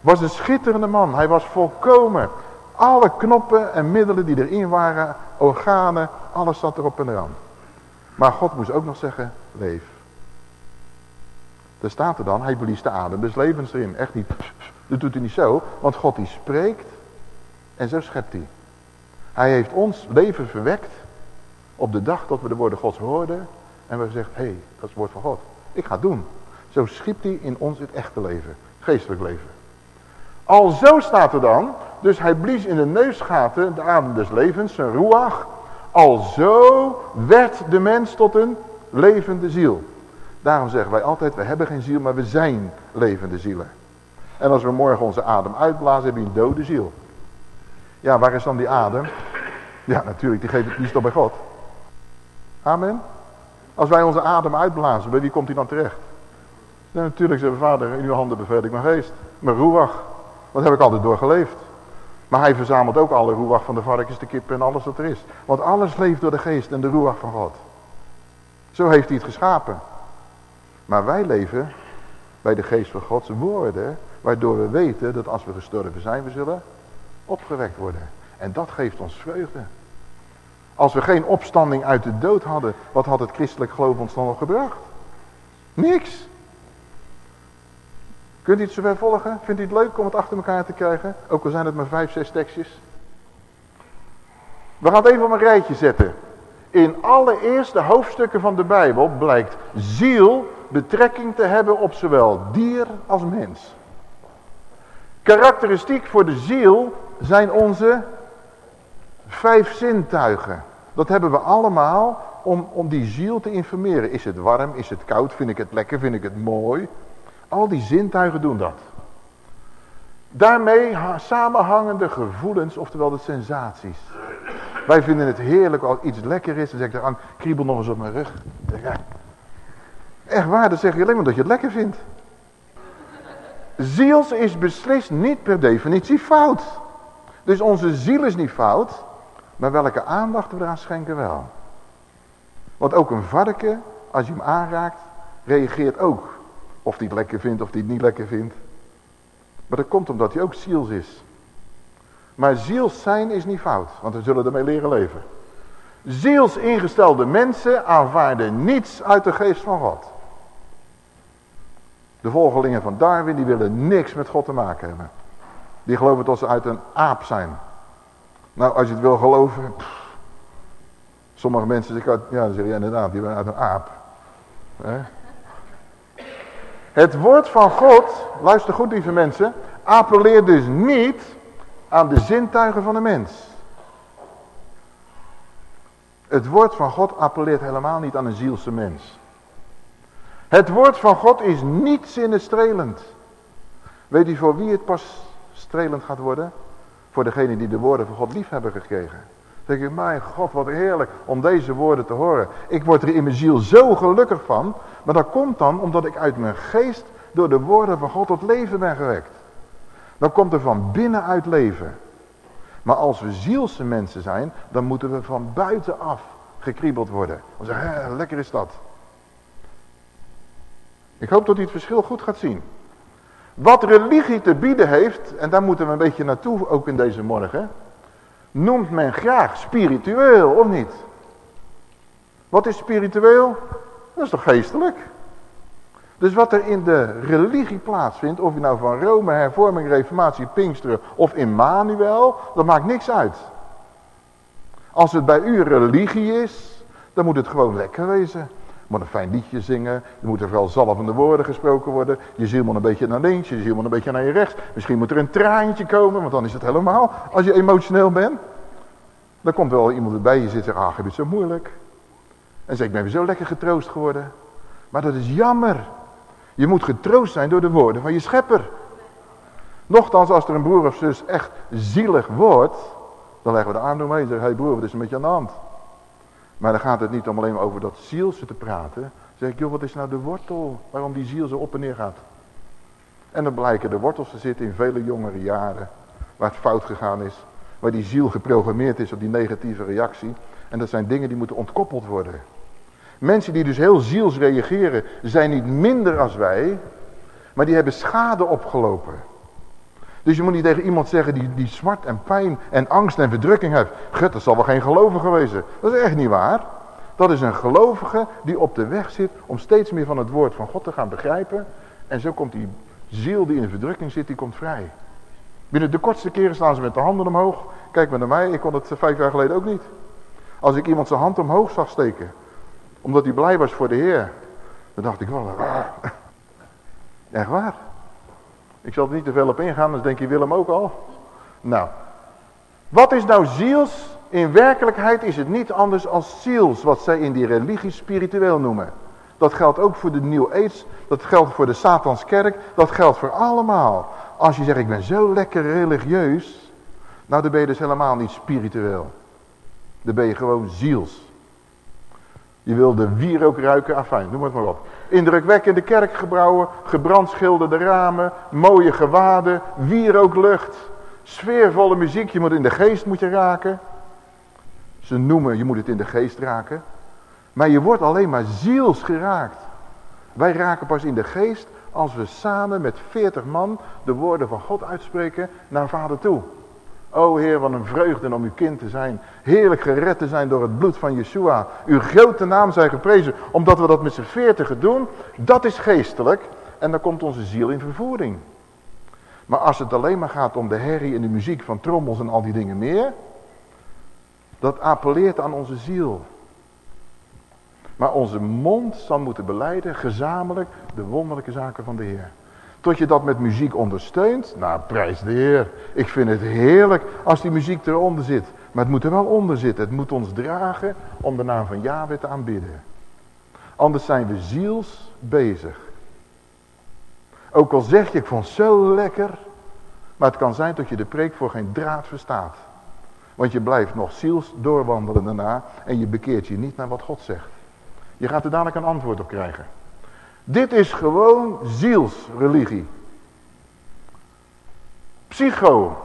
was een schitterende man. Hij was volkomen. Alle knoppen en middelen die erin waren, organen, alles zat erop en eraan. Maar God moest ook nog zeggen, leef. Daar staat er dan, hij blies de adem des levens erin. Echt niet, dat doet hij niet zo. Want God die spreekt En zo schept hij. Hij heeft ons leven verwekt op de dag dat we de woorden gods hoorden. En we gezegd, hé, hey, dat is het woord van God. Ik ga het doen. Zo schiept hij in ons het echte leven. Geestelijk leven. Al zo staat er dan. Dus hij blies in de neusgaten de adem des levens, zijn ruach. Al zo werd de mens tot een levende ziel. Daarom zeggen wij altijd, we hebben geen ziel, maar we zijn levende zielen. En als we morgen onze adem uitblazen, hebben we een dode ziel. Ja, waar is dan die adem? Ja, natuurlijk, die, geeft, die is toch bij God. Amen. Als wij onze adem uitblazen, bij wie komt hij dan terecht? Natuurlijk, we vader, in uw handen beveel ik mijn geest. Mijn roewag. Dat heb ik altijd doorgeleefd. Maar hij verzamelt ook alle roewag van de varkens, de kippen en alles wat er is. Want alles leeft door de geest en de roewag van God. Zo heeft hij het geschapen. Maar wij leven bij de geest van Gods woorden. Waardoor we weten dat als we gestorven zijn, we zullen opgewekt worden. En dat geeft ons vreugde. Als we geen opstanding uit de dood hadden, wat had het christelijk geloof ons dan nog gebracht? Niks. Kunt u het zover volgen? Vindt u het leuk om het achter elkaar te krijgen? Ook al zijn het maar vijf, zes tekstjes. We gaan het even op een rijtje zetten. In alle eerste hoofdstukken van de Bijbel blijkt ziel betrekking te hebben op zowel dier als mens. Karakteristiek voor de ziel zijn onze vijf zintuigen. Dat hebben we allemaal om, om die ziel te informeren. Is het warm, is het koud, vind ik het lekker, vind ik het mooi. Al die zintuigen doen dat. Daarmee samenhangende gevoelens, oftewel de sensaties. Wij vinden het heerlijk als iets lekker is. Dan zeg ik, kriebel nog eens op mijn rug. Echt waar, dan zeg je alleen maar dat je het lekker vindt. Ziels is beslist niet per definitie fout. Dus onze ziel is niet fout, maar welke aandacht we eraan schenken wel. Want ook een varken, als je hem aanraakt, reageert ook. Of hij het lekker vindt of hij het niet lekker vindt. Maar dat komt omdat hij ook ziels is. Maar ziels zijn is niet fout, want we zullen ermee leren leven. Ziels ingestelde mensen aanvaarden niets uit de geest van God. De volgelingen van Darwin die willen niks met God te maken hebben. Die geloven dat ze uit een aap zijn. Nou, als je het wil geloven. sommige mensen zeggen, ja, dan zeg je inderdaad, die zijn uit een aap. Het woord van God, luister goed lieve mensen, appelleert dus niet aan de zintuigen van de mens. Het woord van God appelleert helemaal niet aan een zielse mens. Het woord van God is niet zinnenstrelend. Weet u voor wie het pas strelend gaat worden? Voor degene die de woorden van God lief hebben gekregen. Dan denk ik, mijn God, wat heerlijk om deze woorden te horen. Ik word er in mijn ziel zo gelukkig van. Maar dat komt dan omdat ik uit mijn geest door de woorden van God tot leven ben gewekt. Dan komt er van binnenuit leven. Maar als we zielse mensen zijn, dan moeten we van buitenaf gekriebeld worden. Dan zeggen, lekker is dat. Ik hoop dat u het verschil goed gaat zien. Wat religie te bieden heeft, en daar moeten we een beetje naartoe ook in deze morgen, noemt men graag spiritueel, of niet? Wat is spiritueel? Dat is toch geestelijk? Dus wat er in de religie plaatsvindt, of je nou van Rome, hervorming, reformatie, Pinksteren of Immanuel, dat maakt niks uit. Als het bij u religie is, dan moet het gewoon lekker wezen moet een fijn liedje zingen. Er moeten vooral zalvende woorden gesproken worden. Je ziel moet een beetje naar links, je ziel moet een beetje naar je rechts. Misschien moet er een traantje komen, want dan is het helemaal. Als je emotioneel bent, dan komt wel iemand erbij je zit en zegt, ah, heb je zo moeilijk. En zeg ik ben weer zo lekker getroost geworden. Maar dat is jammer. Je moet getroost zijn door de woorden van je schepper. Nochtans, als er een broer of zus echt zielig wordt, dan leggen we de arm omheen en hé hey broer, wat is er met je aan de hand? Maar dan gaat het niet om alleen maar over dat zielse te praten. Dan zeg ik, joh, wat is nou de wortel waarom die ziel zo op en neer gaat? En dan blijken de wortels te zitten in vele jongere jaren. Waar het fout gegaan is. Waar die ziel geprogrammeerd is op die negatieve reactie. En dat zijn dingen die moeten ontkoppeld worden. Mensen die dus heel ziels reageren, zijn niet minder als wij. Maar die hebben schade opgelopen. Dus je moet niet tegen iemand zeggen die, die smart en pijn en angst en verdrukking heeft. Gut, dat zal wel geen gelovige wezen. Dat is echt niet waar. Dat is een gelovige die op de weg zit om steeds meer van het woord van God te gaan begrijpen. En zo komt die ziel die in de verdrukking zit, die komt vrij. Binnen de kortste keren staan ze met de handen omhoog. Kijk maar naar mij, ik kon het vijf jaar geleden ook niet. Als ik iemand zijn hand omhoog zag steken, omdat hij blij was voor de Heer, dan dacht ik wel, ah, echt waar. Ik zal er niet te veel op ingaan, dan denk je Willem ook al. Nou, wat is nou ziels? In werkelijkheid is het niet anders als ziels, wat zij in die religie spiritueel noemen. Dat geldt ook voor de New Age, dat geldt voor de Satanskerk, dat geldt voor allemaal. Als je zegt, ik ben zo lekker religieus, nou dan ben je dus helemaal niet spiritueel. Dan ben je gewoon ziels. Je wil de wierook ruiken, afijn, noem het maar op. Indrukwekkende kerkgebouwen, gebrandschilderde ramen, mooie gewaden, wierooklucht, sfeervolle muziek. Je moet in de geest moet je raken. Ze noemen, je moet het in de geest raken. Maar je wordt alleen maar ziels geraakt. Wij raken pas in de geest als we samen met veertig man de woorden van God uitspreken naar vader toe. O Heer, wat een vreugde om uw kind te zijn. Heerlijk gered te zijn door het bloed van Yeshua. Uw grote naam zij geprezen. Omdat we dat met z'n veertigen doen. Dat is geestelijk. En dan komt onze ziel in vervoering. Maar als het alleen maar gaat om de herrie en de muziek van trommels en al die dingen meer. Dat appelleert aan onze ziel. Maar onze mond zal moeten beleiden gezamenlijk de wonderlijke zaken van de Heer. Tot je dat met muziek ondersteunt. Nou, prijs de Heer. Ik vind het heerlijk als die muziek eronder zit. Maar het moet er wel onder zitten. Het moet ons dragen om de naam van Yahweh te aanbidden. Anders zijn we ziels bezig. Ook al zeg je, ik vond het zo lekker. Maar het kan zijn dat je de preek voor geen draad verstaat. Want je blijft nog ziels doorwandelen daarna. En je bekeert je niet naar wat God zegt. Je gaat er dadelijk een antwoord op krijgen. Dit is gewoon zielsreligie. Psycho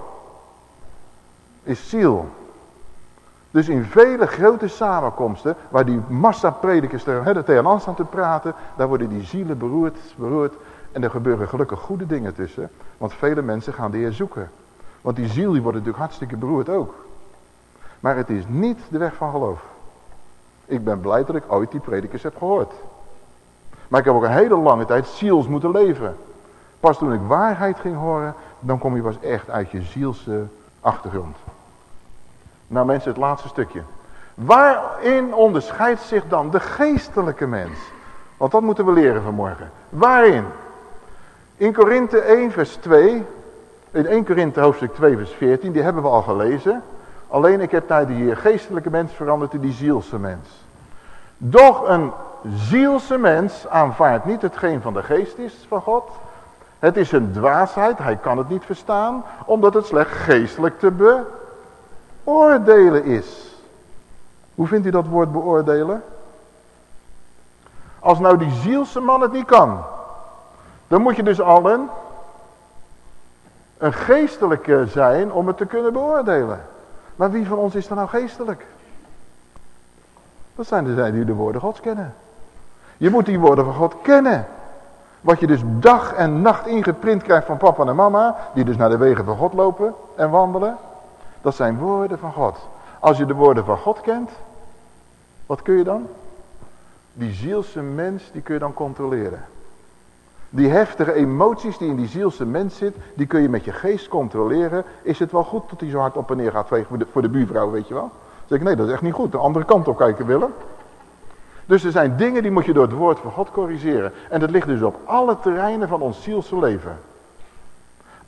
is ziel. Dus in vele grote samenkomsten, waar die massapredikers er tegenaan staan te praten, daar worden die zielen beroerd, beroerd. En er gebeuren gelukkig goede dingen tussen, want vele mensen gaan de Heer zoeken. Want die ziel die wordt natuurlijk hartstikke beroerd ook. Maar het is niet de weg van geloof. Ik ben blij dat ik ooit die predikers heb gehoord. Maar ik heb ook een hele lange tijd ziels moeten leven. Pas toen ik waarheid ging horen, dan kom je pas echt uit je zielse achtergrond. Nou mensen, het laatste stukje. Waarin onderscheidt zich dan de geestelijke mens? Want dat moeten we leren vanmorgen. Waarin? In Korinthe 1 vers 2, in 1 Korinthe hoofdstuk 2 vers 14, die hebben we al gelezen. Alleen ik heb naar die geestelijke mens veranderd in die zielse mens. Doch een zielse mens aanvaardt niet hetgeen van de geest is van God. Het is een dwaasheid, hij kan het niet verstaan, omdat het slecht geestelijk te beoordelen is. Hoe vindt u dat woord beoordelen? Als nou die zielse man het niet kan, dan moet je dus al een, een geestelijke zijn om het te kunnen beoordelen. Maar wie van ons is er nou geestelijk? Dat zijn de die de woorden gods kennen. Je moet die woorden van God kennen. Wat je dus dag en nacht ingeprint krijgt van papa en mama, die dus naar de wegen van God lopen en wandelen. Dat zijn woorden van God. Als je de woorden van God kent, wat kun je dan? Die zielse mens, die kun je dan controleren. Die heftige emoties die in die zielse mens zit, die kun je met je geest controleren. Is het wel goed dat hij zo hard op en neer gaat voor de, voor de buurvrouw, weet je wel? Dan zeg ik, nee, dat is echt niet goed. De andere kant op kijken, Willem. Dus er zijn dingen die moet je door het woord van God corrigeren. En dat ligt dus op alle terreinen van ons zielse leven.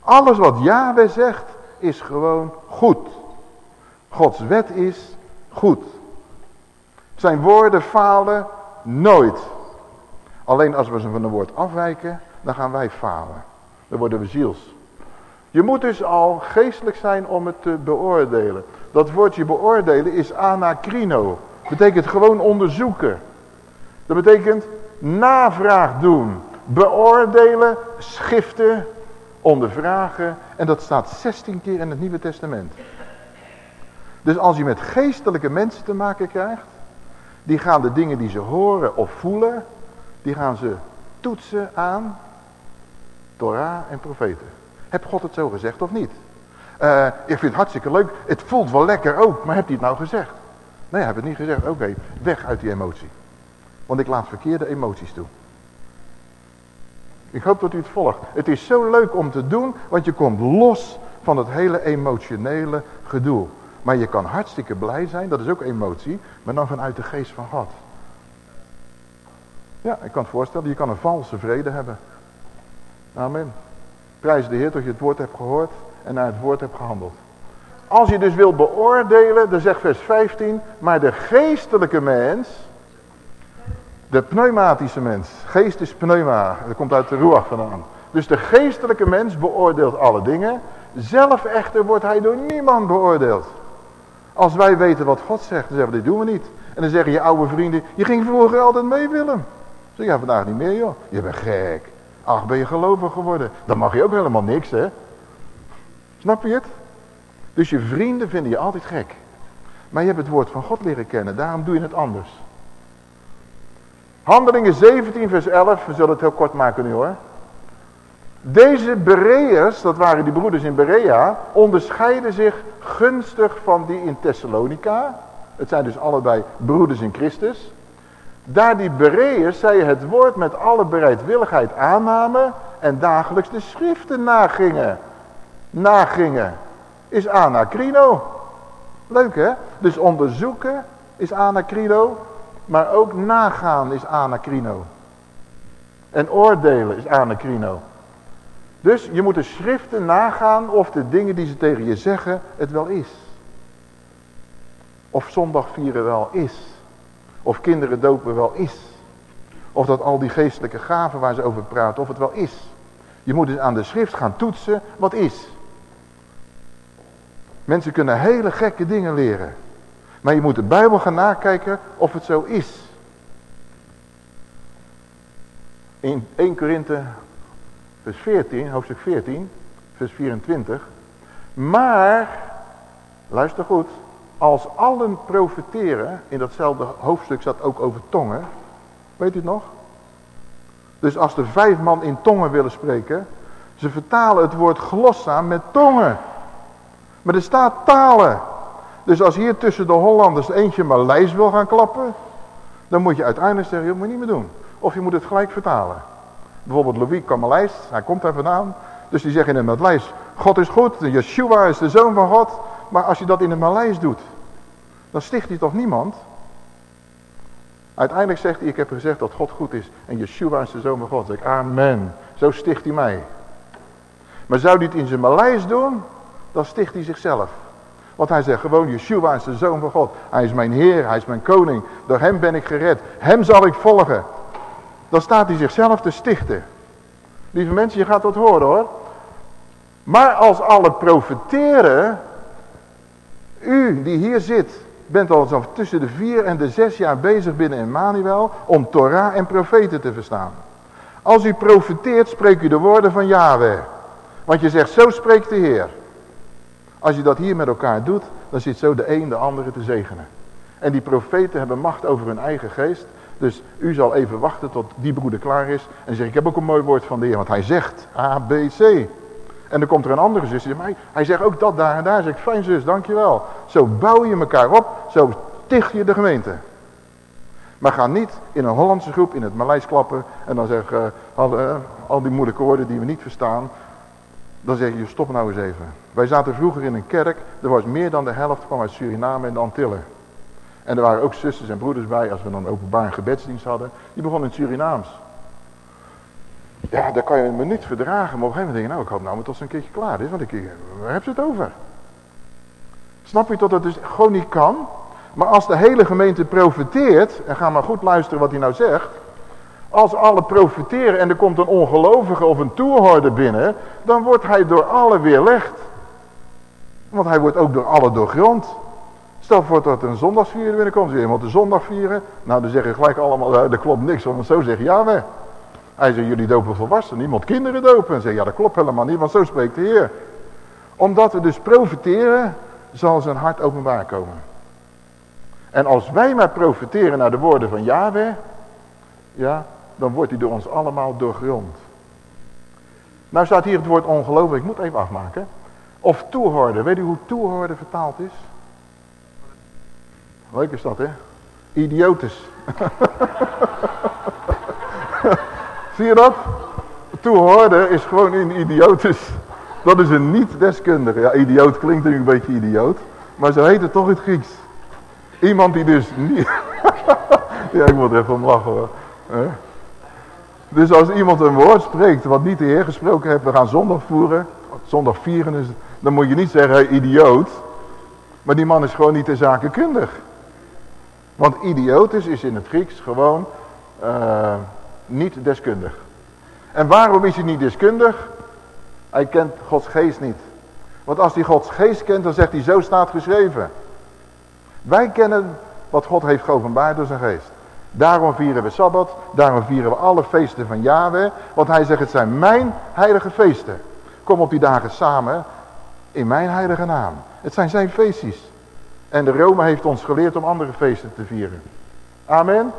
Alles wat Yahweh zegt is gewoon goed. Gods wet is goed. Zijn woorden falen nooit. Alleen als we ze van een woord afwijken, dan gaan wij falen. Dan worden we ziels. Je moet dus al geestelijk zijn om het te beoordelen. Dat woordje beoordelen is anakrino. Betekent gewoon onderzoeken. Dat betekent navraag doen. Beoordelen, schiften, ondervragen. En dat staat 16 keer in het Nieuwe Testament. Dus als je met geestelijke mensen te maken krijgt. Die gaan de dingen die ze horen of voelen. Die gaan ze toetsen aan Torah en profeten. Heb God het zo gezegd of niet? Uh, ik vind het hartstikke leuk. Het voelt wel lekker ook. Maar heb hij het nou gezegd? Nee, heb het niet gezegd. Oké, weg uit die emotie. Want ik laat verkeerde emoties toe. Ik hoop dat u het volgt. Het is zo leuk om te doen, want je komt los van het hele emotionele gedoe. Maar je kan hartstikke blij zijn, dat is ook emotie, maar dan vanuit de geest van God. Ja, ik kan het voorstellen, je kan een valse vrede hebben. Amen. Prijs de Heer dat je het woord hebt gehoord en naar het woord hebt gehandeld. Als je dus wilt beoordelen, dan zegt vers 15, maar de geestelijke mens, de pneumatische mens, geest is pneuma, dat komt uit de ruach vandaan. Dus de geestelijke mens beoordeelt alle dingen, zelf echter wordt hij door niemand beoordeeld. Als wij weten wat God zegt, dan zeggen we, dit doen we niet. En dan zeggen je oude vrienden, je ging vroeger altijd mee Willem. Zeg ja, vandaag niet meer joh. Je bent gek. Ach, ben je gelovig geworden. Dan mag je ook helemaal niks hè. Snap je het? Dus je vrienden vinden je altijd gek. Maar je hebt het woord van God leren kennen, daarom doe je het anders. Handelingen 17 vers 11, we zullen het heel kort maken nu hoor. Deze Bereërs, dat waren die broeders in Berea, onderscheiden zich gunstig van die in Thessalonica. Het zijn dus allebei broeders in Christus. Daar die Bereërs, zij het woord met alle bereidwilligheid aannamen en dagelijks de schriften nagingen. Nagingen is anacrino. Leuk hè? Dus onderzoeken is anacrino, maar ook nagaan is anacrino. En oordelen is anacrino. Dus je moet de schriften nagaan of de dingen die ze tegen je zeggen het wel is. Of zondag vieren wel is. Of kinderen dopen wel is. Of dat al die geestelijke gaven waar ze over praten, of het wel is. Je moet dus aan de schrift gaan toetsen wat is. Mensen kunnen hele gekke dingen leren. Maar je moet de Bijbel gaan nakijken of het zo is. In 1 Korinthe vers 14, hoofdstuk 14, vers 24. Maar, luister goed, als allen profiteren, in datzelfde hoofdstuk staat ook over tongen. Weet u het nog? Dus als er vijf man in tongen willen spreken, ze vertalen het woord glossa met tongen. Maar er staat talen. Dus als hier tussen de Hollanders eentje Maleis wil gaan klappen, dan moet je uiteindelijk zeggen, je moet niet meer doen. Of je moet het gelijk vertalen. Bijvoorbeeld Louis kan Maleis, hij komt daar vandaan. Dus die zeggen in het Maleis, God is goed, Yeshua is de zoon van God. Maar als je dat in het Maleis doet, dan sticht hij toch niemand? Uiteindelijk zegt hij, ik heb gezegd dat God goed is. En Yeshua is de zoon van God. Dan zeg ik, amen. Zo sticht hij mij. Maar zou hij het in zijn Maleis doen, dan sticht hij zichzelf. Want hij zegt gewoon, Yeshua is de Zoon van God. Hij is mijn Heer, hij is mijn koning. Door hem ben ik gered. Hem zal ik volgen. Dan staat hij zichzelf te stichten. Lieve mensen, je gaat dat horen hoor. Maar als alle profeteren, u die hier zit, bent al tussen de vier en de zes jaar bezig binnen Emmanuel om Torah en profeten te verstaan. Als u profeteert, spreekt u de woorden van Yahweh. Want je zegt, zo spreekt de Heer. Als je dat hier met elkaar doet, dan zit zo de een de andere te zegenen. En die profeten hebben macht over hun eigen geest. Dus u zal even wachten tot die broeder klaar is. En zegt, ik heb ook een mooi woord van de Heer. Want hij zegt A, B, C. En dan komt er een andere zus die zegt, hij zegt ook dat daar en daar. Zeg ik, fijn zus, dankjewel. Zo bouw je elkaar op. Zo ticht je de gemeente. Maar ga niet in een Hollandse groep in het Maleis klappen. En dan zeg al, uh, al die moeilijke woorden die we niet verstaan. Dan zeg je, stop nou eens even. Wij zaten vroeger in een kerk, er was meer dan de helft kwam uit Suriname en de Antillen. En er waren ook zusters en broeders bij, als we dan openbaar een gebedsdienst hadden. Die begonnen in Surinaams. Ja, daar kan je een minuut verdragen, maar op een gegeven moment denk je, nou ik hoop nou maar tot ze een keertje klaar is, want ik, waar heb ze het over? Snap je dat dat dus gewoon niet kan? Maar als de hele gemeente profiteert, en ga maar goed luisteren wat hij nou zegt. Als alle profiteren en er komt een ongelovige of een toehoorder binnen, dan wordt hij door alle weerlegd. Want hij wordt ook door alle doorgrond. Stel voor dat er een zondagsvieren binnenkomt. Wil iemand de zondag vieren? Nou, dan zeggen gelijk allemaal, uh, dat klopt niks. Want zo zegt Yahweh. Hij zegt, jullie dopen volwassenen, niemand kinderen dopen. En zegt, ja dat klopt helemaal niet, want zo spreekt de Heer. Omdat we dus profiteren, zal zijn hart openbaar komen. En als wij maar profiteren naar de woorden van Yahweh, ja, dan wordt hij door ons allemaal doorgrond. Nou staat hier het woord ongelooflijk, ik moet even afmaken. Of toehoorden, weet u hoe toehoorden vertaald is? Leuk is dat hè? Idiotes. Zie je dat? Toehoorden is gewoon in idiotes. Dat is een niet-deskundige. Ja, idioot klinkt natuurlijk een beetje idioot. Maar zo heet het toch in het Grieks. Iemand die dus niet... ja, ik moet er even om lachen hoor. Dus als iemand een woord spreekt wat niet de Heer gesproken heeft, we gaan zondag voeren, zondag vieren, is, dan moet je niet zeggen, idioot. Maar die man is gewoon niet de zaken kundig. Want idiotis is in het Grieks gewoon uh, niet deskundig. En waarom is hij niet deskundig? Hij kent Gods geest niet. Want als hij Gods geest kent, dan zegt hij, zo staat geschreven. Wij kennen wat God heeft geopenbaard door zijn geest. Daarom vieren we Sabbat, daarom vieren we alle feesten van Yahweh. Want hij zegt, het zijn mijn heilige feesten. Kom op die dagen samen in mijn heilige naam. Het zijn zijn feestjes. En de Rome heeft ons geleerd om andere feesten te vieren. Amen.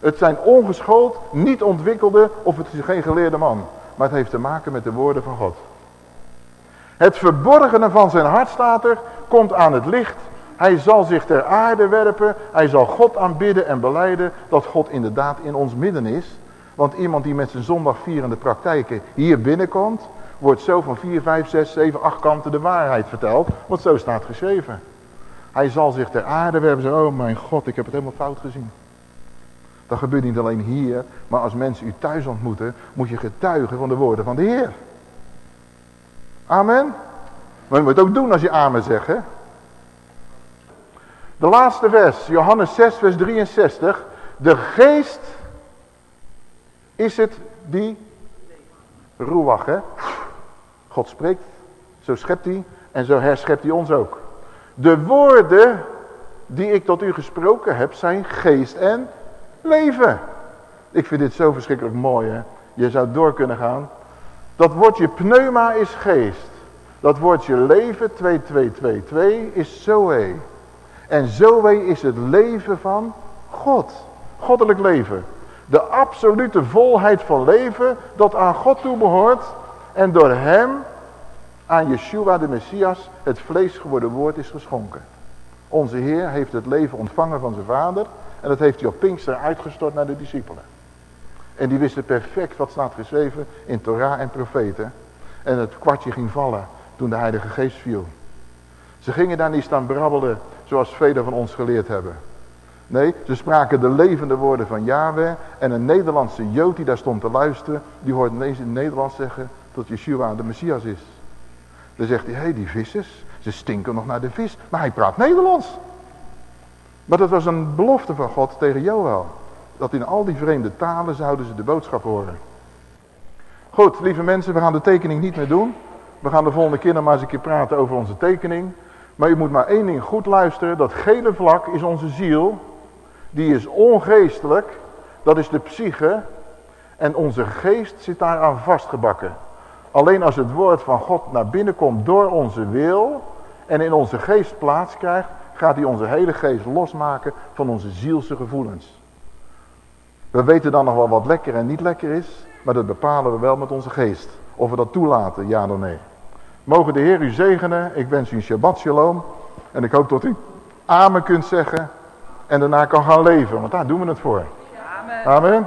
Het zijn ongeschoold, niet ontwikkelde of het is geen geleerde man. Maar het heeft te maken met de woorden van God. Het verborgene van zijn hart staat er, komt aan het licht. Hij zal zich ter aarde werpen. Hij zal God aanbidden en beleiden dat God inderdaad in ons midden is. Want iemand die met zijn zondagvierende praktijken hier binnenkomt, wordt zo van 4, 5, 6, 7, 8 kanten de waarheid verteld. Want zo staat geschreven. Hij zal zich ter aarde werpen en zeggen, oh mijn God, ik heb het helemaal fout gezien. Dat gebeurt niet alleen hier, maar als mensen u thuis ontmoeten, moet je getuigen van de woorden van de Heer. Amen. Maar je moet het ook doen als je amen zegt, hè. De laatste vers, Johannes 6, vers 63. De geest is het die, ruach, hè. God spreekt, zo schept hij en zo herschept hij ons ook. De woorden die ik tot u gesproken heb zijn geest en leven. Ik vind dit zo verschrikkelijk mooi hè. Je zou door kunnen gaan. Dat woordje pneuma is geest. Dat woordje leven 2222 is zoe. En zoe is het leven van God. Goddelijk leven. De absolute volheid van leven dat aan God toe behoort. En door hem aan Yeshua de Messias het vlees geworden woord is geschonken. Onze Heer heeft het leven ontvangen van zijn vader. En dat heeft hij op Pinkster uitgestort naar de discipelen. En die wisten perfect wat staat geschreven in Torah en profeten. En het kwartje ging vallen toen de Heilige Geest viel. Ze gingen daar niet staan brabbelen zoals velen van ons geleerd hebben. Nee, ze spraken de levende woorden van Yahweh. En een Nederlandse Jood die daar stond te luisteren, die hoort ineens in het Nederlands zeggen dat Yeshua de Messias is. Dan zegt hij, hé hey, die vissers, ze stinken nog naar de vis. Maar hij praat Nederlands. Maar dat was een belofte van God tegen Joel. Dat in al die vreemde talen zouden ze de boodschap horen. Goed, lieve mensen, we gaan de tekening niet meer doen. We gaan de volgende keer nog maar eens een keer praten over onze tekening. Maar u moet maar één ding goed luisteren. Dat gele vlak is onze ziel. Die is ongeestelijk. Dat is de psyche. En onze geest zit daaraan vastgebakken. Alleen als het woord van God naar binnen komt door onze wil. En in onze geest plaats krijgt. Gaat hij onze hele geest losmaken van onze zielse gevoelens. We weten dan nog wel wat lekker en niet lekker is. Maar dat bepalen we wel met onze geest. Of we dat toelaten, ja of nee. Mogen de Heer u zegenen. Ik wens u een Shabbat Shalom. En ik hoop dat u Amen kunt zeggen. En daarna kan gaan leven. Want daar doen we het voor. Amen. Amen.